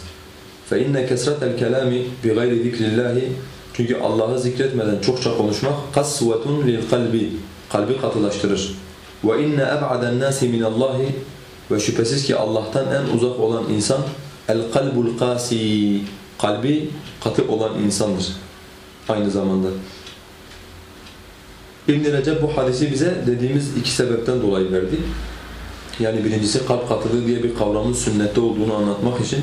İnne kesretel kelami bi gayri zikrillahi çünkü Allah'ı zikretmeden çokça konuşmak kasvetun lil kalbi katılaştırır. İnne eb'aden nasi min Allahi ve şüphesiz ki Allah'tan en uzak olan insan kalbul kasi kalbi katı olan insandır. Aynı zamanda. İbn Recep bu hadisi bize dediğimiz iki sebepten dolayı verdi. Yani birincisi kalp katılığı diye bir kavramın sünnette olduğunu anlatmak için,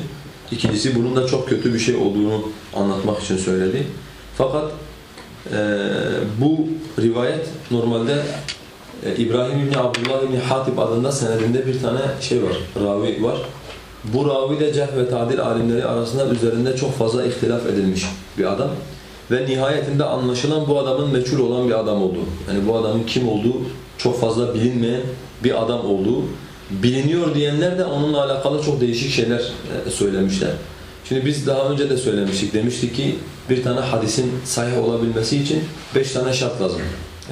ikincisi bunun da çok kötü bir şey olduğunu anlatmak için söyledi. Fakat e, bu rivayet normalde e, İbrahim İbni Abdullah İbni Hatib adında senedinde bir tane şey var, ravi var. Bu ravi de ceh ve tadil alimleri arasında üzerinde çok fazla ihtilaf edilmiş bir adam. Ve nihayetinde anlaşılan bu adamın meçhul olan bir adam olduğu. Yani bu adamın kim olduğu çok fazla bilinmeyen bir adam olduğu. Biliniyor diyenler de onunla alakalı çok değişik şeyler e, söylemişler. Şimdi biz daha önce de söylemiştik. Demiştik ki bir tane hadisin sahih olabilmesi için beş tane şart lazım.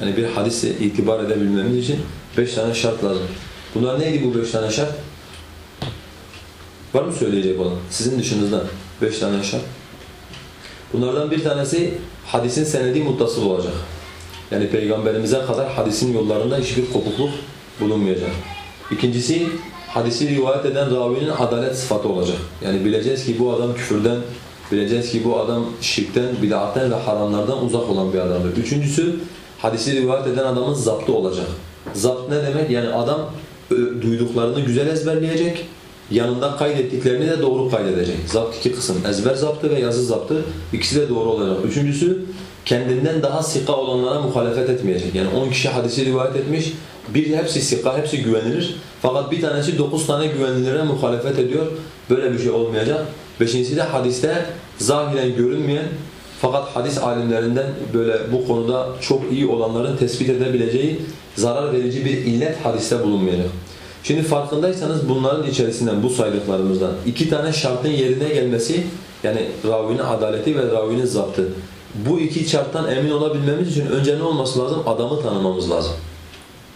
Yani bir hadise itibar edebilmemiz için beş tane şart lazım. Bunlar neydi bu beş tane şart? Var mı söyleyecek olan? Sizin dışınızda beş tane şart. Bunlardan bir tanesi hadisin senedi muttasıl olacak. Yani peygamberimize kadar hadisin yollarında hiçbir kopukluk bulunmayacak. İkincisi hadisi rivayet eden ravinin adalet sıfatı olacak. Yani bileceğiz ki bu adam küfürden, bileceğiz ki bu adam şirkten, bid'atten ve haramlardan uzak olan bir adamdır. Üçüncüsü hadisi rivayet eden adamın zaptı olacak. Zapt ne demek? Yani adam duyduklarını güzel ezberleyecek, yanında kaydettiklerini de doğru kaydedecek. Zapt iki kısım. Ezber zaptı ve yazı zaptı. İkisi de doğru olacak. Üçüncüsü kendinden daha sika olanlara muhalefet etmeyecek. Yani 10 kişi hadisi rivayet etmiş. Bir hepsi sika, hepsi güvenilir. Fakat bir tanesi 9 tane güvenilire muhalefet ediyor. Böyle bir şey olmayacak. Beşincisi de hadiste zahiren görünmeyen fakat hadis alimlerinden böyle bu konuda çok iyi olanların tespit edebileceği zarar verici bir illet hadiste bulunmayacak. Şimdi farkındaysanız bunların içerisinden, bu saydıklarımızdan iki tane şartın yerine gelmesi, yani ravinin adaleti ve ravinin zaptı. Bu iki şarttan emin olabilmemiz için önce ne olması lazım? Adamı tanımamız lazım.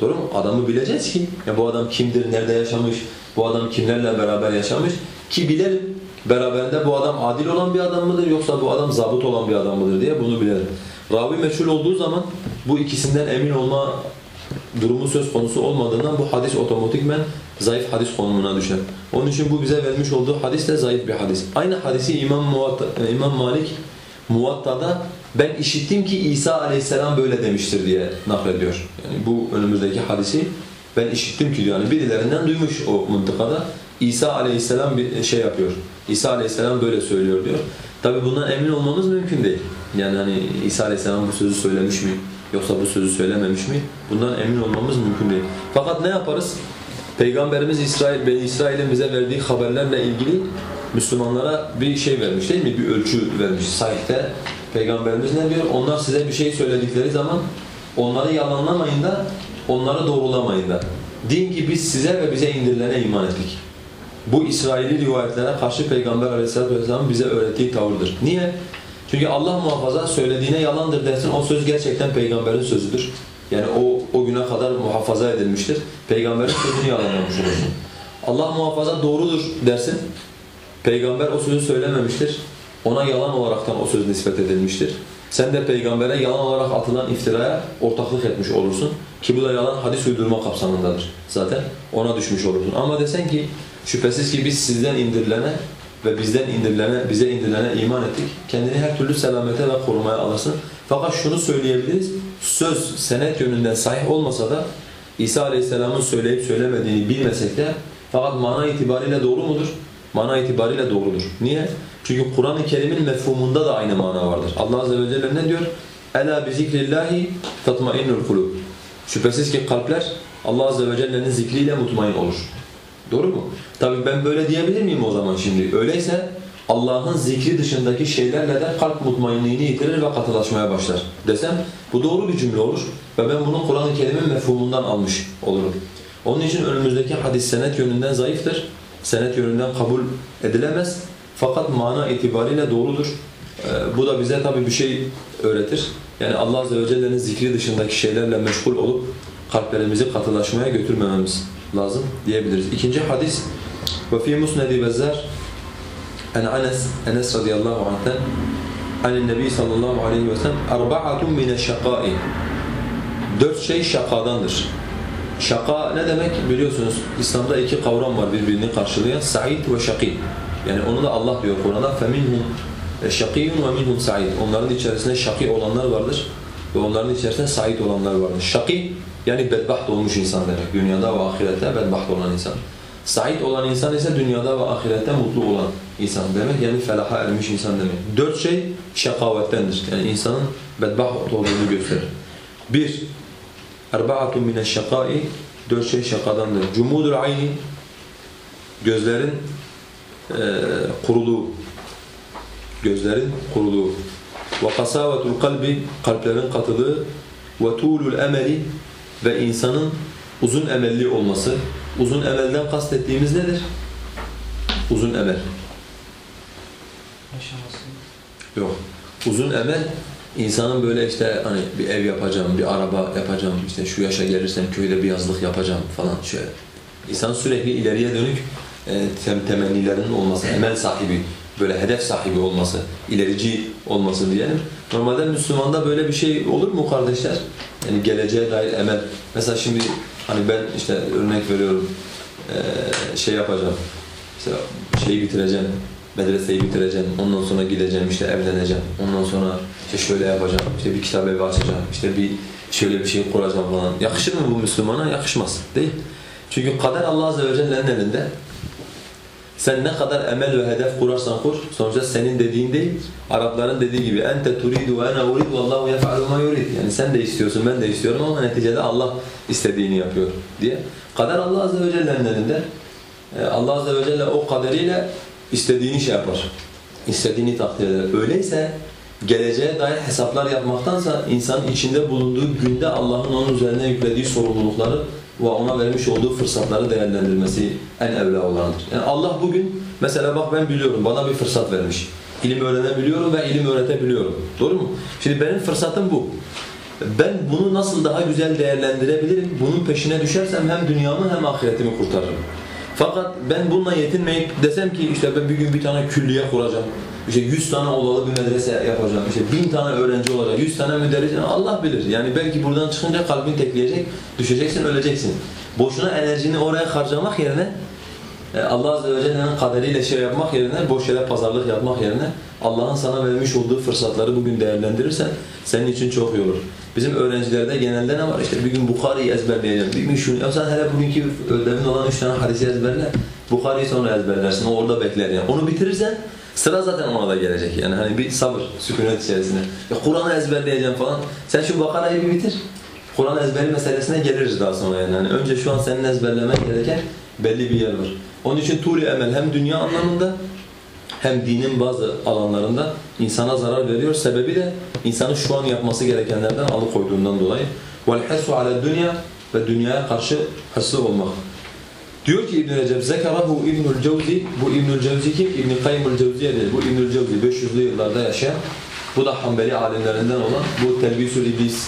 Doğru mu? Adamı bileceğiz ki, ya bu adam kimdir, nerede yaşamış, bu adam kimlerle beraber yaşamış ki bilelim beraberinde bu adam adil olan bir adam mıdır yoksa bu adam zabıt olan bir adam mıdır diye bunu bilelim. Ravi meçhul olduğu zaman bu ikisinden emin olma durumu söz konusu olmadığından bu hadis otomatikmen zayıf hadis konumuna düşer. Onun için bu bize vermiş olduğu hadis de zayıf bir hadis. Aynı hadisi İmam, Muatta, İmam Malik Muvatta'da ben işittim ki İsa aleyhisselam böyle demiştir diye naklediyor. Yani bu önümüzdeki hadisi ben işittim ki diyor. Yani birilerinden duymuş o mıntıkada. İsa aleyhisselam bir şey yapıyor. İsa aleyhisselam böyle söylüyor diyor. Tabi bundan emin olmamız mümkün değil. Yani hani İsa aleyhisselam bu sözü söylemiş mi? Yoksa bu sözü söylememiş mi? Bundan emin olmamız mümkün değil. Fakat ne yaparız? Peygamberimiz İsrail, Beni İsrail'in bize verdiği haberlerle ilgili Müslümanlara bir şey vermiş değil mi? Bir ölçü vermiş. Sahihte Peygamberimiz ne diyor? Onlar size bir şey söyledikleri zaman onları yalanlamayın da onları doğrulamayın da. Din ki biz size ve bize indirilene iman ettik. Bu İsraili rivayetlere karşı Peygamber Aleyhisselatü vesselam bize öğrettiği tavırdır. Niye? Çünkü Allah muhafaza söylediğine yalandır dersin o söz gerçekten peygamberin sözüdür. Yani o o güne kadar muhafaza edilmiştir. Peygamberin sözünü yalanlamış olursun. Allah muhafaza doğrudur dersin. Peygamber o sözü söylememiştir. Ona yalan olaraktan o söz nispet edilmiştir. Sen de peygambere yalan olarak atılan iftiraya ortaklık etmiş olursun. Ki bu da yalan hadis uydurma kapsamındadır. Zaten ona düşmüş olursun. Ama desen ki şüphesiz ki biz sizden indirilene ve bizden indirilene, bize indirilene iman ettik. Kendini her türlü selamete ve korumaya alırsın. Fakat şunu söyleyebiliriz. Söz senet yönünden sahih olmasa da İsa Aleyhisselam'ın söyleyip söylemediğini bilmesek de fakat mana itibariyle doğru mudur? Mana itibariyle doğrudur. Niye? Çünkü Kur'an-ı Kerim'in mefhumunda da aynı mana vardır. Allah Azze ve Celle ne diyor? Ela bi zikrillahi tatmainnul kulub. Şüphesiz ki kalpler Allah Azze ve Celle'nin zikriyle mutmain olur. Doğru mu? Tabii ben böyle diyebilir miyim o zaman şimdi? Öyleyse Allah'ın zikri dışındaki şeylerle de kalp mutmainliğini yitirir ve katılaşmaya başlar desem bu doğru bir cümle olur ve ben bunu Kur'an-ı Kerim'in mefhumundan almış olurum. Onun için önümüzdeki hadis senet yönünden zayıftır. Senet yönünden kabul edilemez. Fakat mana itibariyle doğrudur. Ee, bu da bize tabii bir şey öğretir. Yani Allah Azze ve Celle'nin zikri dışındaki şeylerle meşgul olup kalplerimizi katılaşmaya götürmememiz lazım diyebiliriz. İkinci hadis ve fi musnedi bezzar en Enes Enes radıyallahu anh'ten anin Nebi sallallahu aleyhi ve sellem arba'atun mine şakai dört şey şakadandır. Şaka ne demek biliyorsunuz İslam'da iki kavram var birbirini karşılayan sa'id ve şakî. Yani onu da Allah diyor Kur'an'da şakîyun ve minhum sa'id. Onların içerisinde şakî olanlar vardır ve onların içerisinde sa'id olanlar vardır. Şakî yani bedbaht olmuş insan demek. Dünyada ve ahirette bedbaht olan insan. Said olan insan ise dünyada ve ahirette mutlu olan insan demek. Yani felaha ermiş insan demek. Dört şey şakavettendir. Yani insanın bedbaht olduğunu gösterir. Bir, erba'atun mineşşakai dört şey şakadandır. Cumudul ayni gözlerin e, kuruluğu gözlerin kuruluğu ve kasavetul kalbi kalplerin katılığı ve tulul emeli ve insanın uzun emelli olması. Uzun emelden kastettiğimiz nedir? Uzun emel. Yaşaması. Yok. Uzun emel insanın böyle işte hani bir ev yapacağım, bir araba yapacağım, işte şu yaşa gelirsem köyde bir yazlık yapacağım falan şöyle. İnsan sürekli ileriye dönük tem temennilerinin olması, emel sahibi, böyle hedef sahibi olması, ilerici olması diyelim. Normalde Müslümanda böyle bir şey olur mu kardeşler? Yani geleceğe dair emel. Mesela şimdi hani ben işte örnek veriyorum e, şey yapacağım, işte şeyi bitireceğim, medreseyi bitireceğim, ondan sonra gideceğim işte evleneceğim, ondan sonra işte şöyle yapacağım, işte bir kitap evi açacağım, işte bir şöyle bir şey kuracağım falan. Yakışır mı bu Müslümana? Yakışmaz. Değil. Çünkü kader Allah Azze ve Celle'nin elinde. Sen ne kadar emel ve hedef kurarsan kur, sonuçta senin dediğin değil, Arapların dediği gibi ente turidu ve ene urid vallahu yef'alu ma yurid. Yani sen de istiyorsun, ben de istiyorum ama neticede Allah istediğini yapıyor diye. Kader Allah Azze ve Celle'nin elinde. Ee, Allah Azze ve Celle o kaderiyle istediğini şey yapar. İstediğini takdir eder. Öyleyse geleceğe dair hesaplar yapmaktansa insanın içinde bulunduğu günde Allah'ın onun üzerine yüklediği sorumlulukları ve ona vermiş olduğu fırsatları değerlendirmesi en evla olandır. Yani Allah bugün mesela bak ben biliyorum bana bir fırsat vermiş. İlim öğrenebiliyorum ve ilim öğretebiliyorum. Doğru mu? Şimdi benim fırsatım bu. Ben bunu nasıl daha güzel değerlendirebilirim? Bunun peşine düşersem hem dünyamı hem ahiretimi kurtarırım. Fakat ben bununla yetinmeyip desem ki işte ben bir gün bir tane külliye kuracağım. İşte 100 tane odalı bir medrese yapacağım. İşte 1000 tane öğrenci olacak. 100 tane müderris. Yani Allah bilir. Yani belki buradan çıkınca kalbin tekleyecek. Düşeceksin, öleceksin. Boşuna enerjini oraya harcamak yerine e, Allah Azze ve Celle'nin kaderiyle şey yapmak yerine, boş yere pazarlık yapmak yerine Allah'ın sana vermiş olduğu fırsatları bugün değerlendirirsen senin için çok iyi olur. Bizim öğrencilerde genelde ne var? İşte bir gün Bukhari'yi ezberleyeceğim, bir gün şunu. Ya sen hele bugünkü ödevin olan üç tane hadisi ezberle. Bukhari'yi sonra ezberlersin, o orada bekler yani. Onu bitirirsen sıra zaten ona da gelecek. Yani hani bir sabır, sükunet içerisinde. Ya Kur'an'ı ezberleyeceğim falan. Sen şu Bakara'yı bir bitir. Kur'an ezberi meselesine geliriz daha sonra yani. yani. Önce şu an senin ezberlemen gereken belli bir yer var. Onun için tuli emel hem dünya anlamında hem dinin bazı alanlarında insana zarar veriyor. Sebebi de insanın şu an yapması gerekenlerden alıkoyduğundan dolayı. وَالْحَسُ عَلَى dünya ve dünyaya karşı hırslı olmak. Diyor ki İbn Recep zekarahu İbnül Cevzi bu İbnül Cevzi kim? İbn Kayyimül Cevziye değil. Bu İbnül Cevzi 500'lü yıllarda yaşayan bu da Hanbeli alimlerinden olan bu Telbisül İblis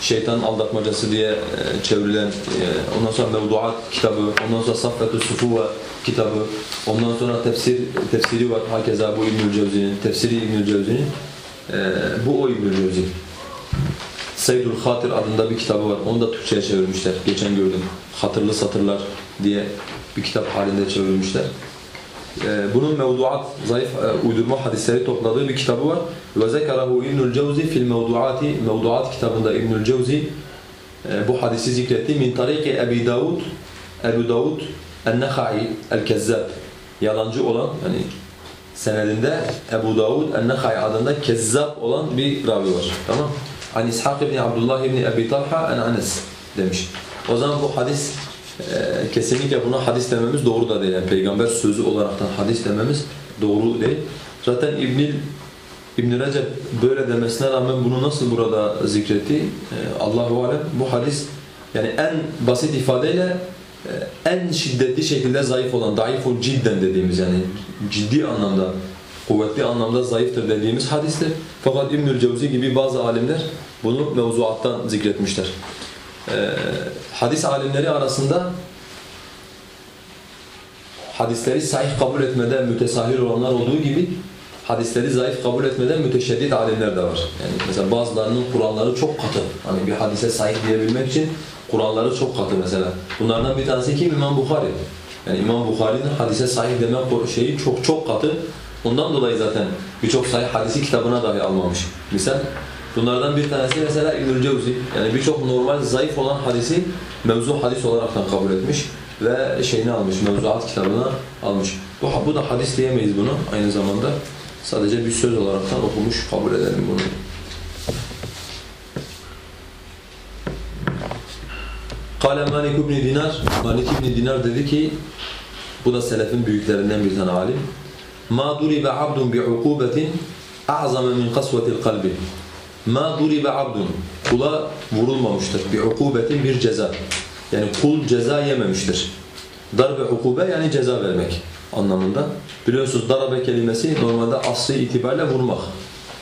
şeytan aldatmacası diye e, çevrilen e, ondan sonra Mevduat kitabı, ondan sonra Saffetü Sufuva kitabı, ondan sonra tefsir tefsiri var hakeza bu İbnül Cevzi'nin, tefsiri İbnül Cevzi'nin e, bu o İbnül Cevzi. Seydül Hatir adında bir kitabı var. Onu da Türkçe'ye çevirmişler. Geçen gördüm. Hatırlı Satırlar diye bir kitap halinde çevirmişler. Ee, bunun mevduat, zayıf e, uydurma hadisleri topladığı bir kitabı var. Zekarahu İbnül Cevzi fil mevduati, mevduat kitabında İbnül Cevzi e, bu hadisi zikretti. Min tariki Ebi Davud, Ebu Davud el-Nekha'i el-Kezzab. Yalancı olan, yani senedinde Ebu Davud el-Nekha'i adında kezzab olan bir ravi var. Tamam An İshak ibn Abdullah ibn Ebi Talha en Anes demiş. O zaman bu hadis Ee, kesinlikle buna hadis dememiz doğru da değil. Yani peygamber sözü olaraktan hadis dememiz doğru değil. Zaten İbn İbn Recep böyle demesine rağmen bunu nasıl burada zikretti? Ee, Allahu alem bu hadis yani en basit ifadeyle e, en şiddetli şekilde zayıf olan, daiful cidden dediğimiz yani ciddi anlamda, kuvvetli anlamda zayıftır dediğimiz hadistir. Fakat İbnül Cevzi gibi bazı alimler bunu mevzuattan zikretmişler. Ee, hadis alimleri arasında hadisleri sahih kabul etmede mütesahhir olanlar olduğu gibi hadisleri zayıf kabul etmeden müteşeddit alimler de var. Yani mesela bazılarının Kur'anları çok katı. Hani bir hadise sahih diyebilmek için Kur'anları çok katı mesela. Bunlardan bir tanesi kim? İmam Bukhari. Yani İmam Bukhari'nin hadise sahih deme şeyi çok çok katı. Ondan dolayı zaten birçok sahih hadisi kitabına dahi almamış. Misal bunlardan bir tanesi mesela İbnül Cevzi. Yani birçok normal zayıf olan hadisi mevzu hadis olaraktan kabul etmiş ve şeyini almış, mevzuat kitabına almış. Bu, bu da hadis diyemeyiz bunu aynı zamanda. Sadece bir söz olaraktan okumuş, kabul edelim bunu. Kale Malik ibn Dinar, Malik ibn Dinar dedi ki, bu da selefin büyüklerinden bir tane alim. Ma duribe abdun bi'ukubetin a'zame min kasvetil kalbi. Ma duribe abdun, kula vurulmamıştır. Bi'ukubetin bir ceza. Yani kul ceza yememiştir. Darbe ukube yani ceza vermek anlamında. Biliyorsunuz darabe kelimesi normalde aslı itibariyle vurmak.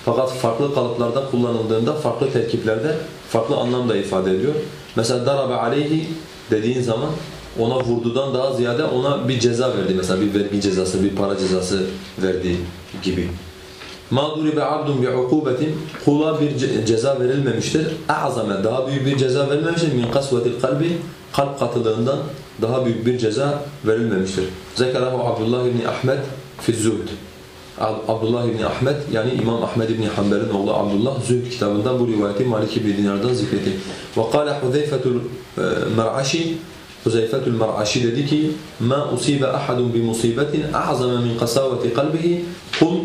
Fakat farklı kalıplarda kullanıldığında farklı terkiplerde farklı anlamda ifade ediyor. Mesela darabe aleyhi dediğin zaman ona vurdudan daha ziyade ona bir ceza verdi. Mesela bir vergi cezası, bir para cezası verdi gibi. مَا ضُرِبَ عَبْدٌ بِعُقُوبَةٍ Kula bir ce- ceza verilmemiştir. اَعْزَمَ Daha büyük bir ceza verilmemiştir. مِنْ قَسْوَةِ الْقَلْبِ Kalp katılığından daha büyük bir ceza verilmemiştir. Zekerahu Abdullah ibn Ahmed fi Zuhd. Ab- Abdullah ibn Ahmed yani İmam Ahmed ibn Hanbel'in oğlu Abdullah Zühd kitabında bu rivayeti Malik ibn Dinar'dan zikretti. Ve kâle Huzeyfetul e, Mer'aşi Huzeyfetul Mer'aşi dedi ki مَا أُصِيبَ أَحَدٌ بِمُصِيبَةٍ أَعْزَمَ مِنْ قَسَاوَةِ قَلْبِهِ Kul e,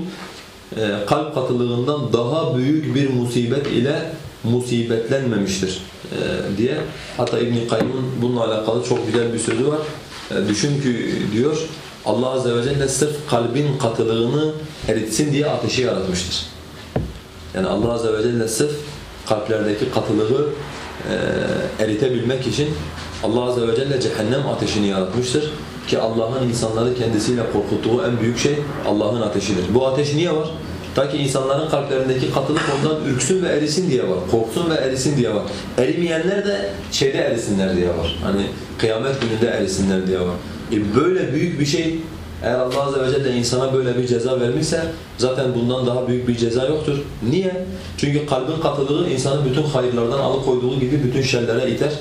kalp katılığından daha büyük bir musibet ile musibetlenmemiştir e, diye. Hatta İbn Kayyım'ın bununla alakalı çok güzel bir sözü var. E, düşün ki diyor Allah azze ve celle sırf kalbin katılığını eritsin diye ateşi yaratmıştır. Yani Allah azze ve celle sırf kalplerdeki katılığı e, eritebilmek için Allah azze ve celle cehennem ateşini yaratmıştır ki Allah'ın insanları kendisiyle korkuttuğu en büyük şey Allah'ın ateşidir. Bu ateş niye var? Ta ki insanların kalplerindeki katılık ondan ürksün ve erisin diye var. Korksun ve erisin diye var. Erimeyenler de şeyde erisinler diye var. Hani kıyamet gününde erisinler diye var. E böyle büyük bir şey eğer Allah Azze ve Celle insana böyle bir ceza vermişse zaten bundan daha büyük bir ceza yoktur. Niye? Çünkü kalbin katılığı insanı bütün hayırlardan alıkoyduğu gibi bütün şerlere iter.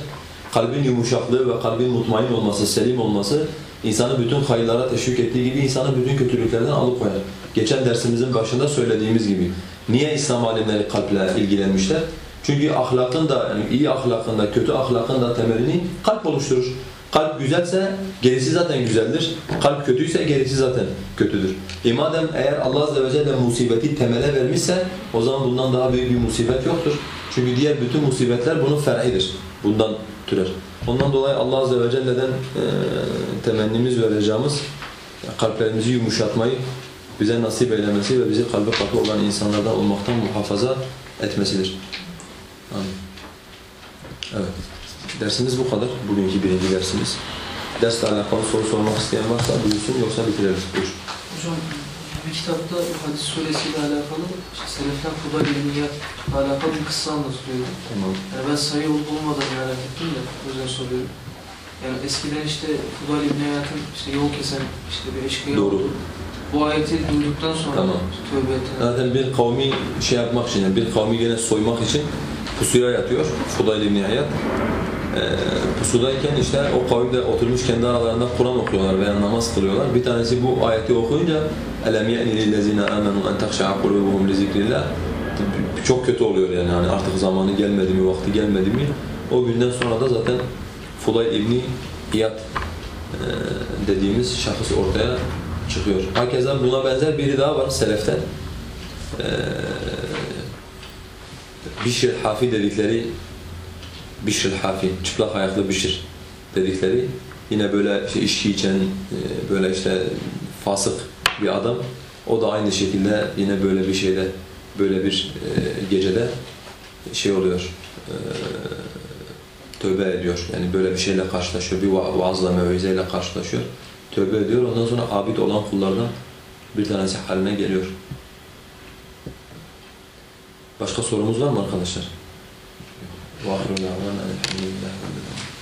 Kalbin yumuşaklığı ve kalbin mutmain olması, selim olması insanı bütün hayırlara teşvik ettiği gibi insanı bütün kötülüklerden alıkoyar. Geçen dersimizin başında söylediğimiz gibi. Niye İslam alimleri kalple ilgilenmişler? Çünkü ahlakın da, yani iyi ahlakın da, kötü ahlakın da temelini kalp oluşturur. Kalp güzelse gerisi zaten güzeldir. Kalp kötüyse gerisi zaten kötüdür. E madem eğer Allah Azze ve Celle musibeti temele vermişse o zaman bundan daha büyük bir musibet yoktur. Çünkü diğer bütün musibetler bunun fer'idir. Bundan türer. Ondan dolayı Allah Azze ve Celle'den e, temennimiz ve kalplerimizi yumuşatmayı bize nasip eylemesi ve bizi kalbe katı olan insanlardan olmaktan muhafaza etmesidir. Amin. Evet. Dersimiz bu kadar. Bugünkü birinci dersimiz. Dersle alakalı soru sormak isteyen varsa buyursun yoksa bitirelim. Buyur. Hocam bir kitapta hadis suresiyle alakalı işte Seleften Fudal İlmiyat'la alakalı bir kıssa anlatılıyor. Tamam. Yani ben sayı olup olmadığını merak ettim de o yüzden soruyorum. Yani eskiden işte Fudal İbni Hayat'ın işte yol kesen işte bir eşkıya Doğru. oldu Bu ayeti duyduktan sonra Tamam. tövbe ettiler. Zaten bir kavmi şey yapmak için, yani bir kavmi gene soymak için pusuya yatıyor. Fudayl ibn Hayat. Ee, pusudayken işte o kavimde oturmuş kendi aralarında Kur'an okuyorlar veya namaz kılıyorlar. Bir tanesi bu ayeti okuyunca أَلَمْ يَأْنِ لِلَّذِينَ آمَنُوا أَنْ تَخْشَعَ قُلُوبُهُمْ لِذِكْرِ اللّٰهِ Çok kötü oluyor yani hani artık zamanı gelmedi mi, vakti gelmedi mi? O günden sonra da zaten Fudayl ibn İyad e, dediğimiz şahıs ortaya çıkıyor. Hakeza buna benzer biri daha var Seleften. Ee, Bişir Hafi dedikleri Bişir Hafi, çıplak ayaklı Bişir dedikleri yine böyle işte içki içen, e, böyle işte fasık bir adam. O da aynı şekilde yine böyle bir şeyde, böyle bir e, gecede şey oluyor, e, tövbe ediyor. Yani böyle bir şeyle karşılaşıyor, bir va- vaazla, mevizeyle karşılaşıyor Tövbe ediyor. Ondan sonra abid olan kullardan bir tanesi haline geliyor. Başka sorumuz var mı arkadaşlar? وآخر دعوانا الحمد لله رب العالمين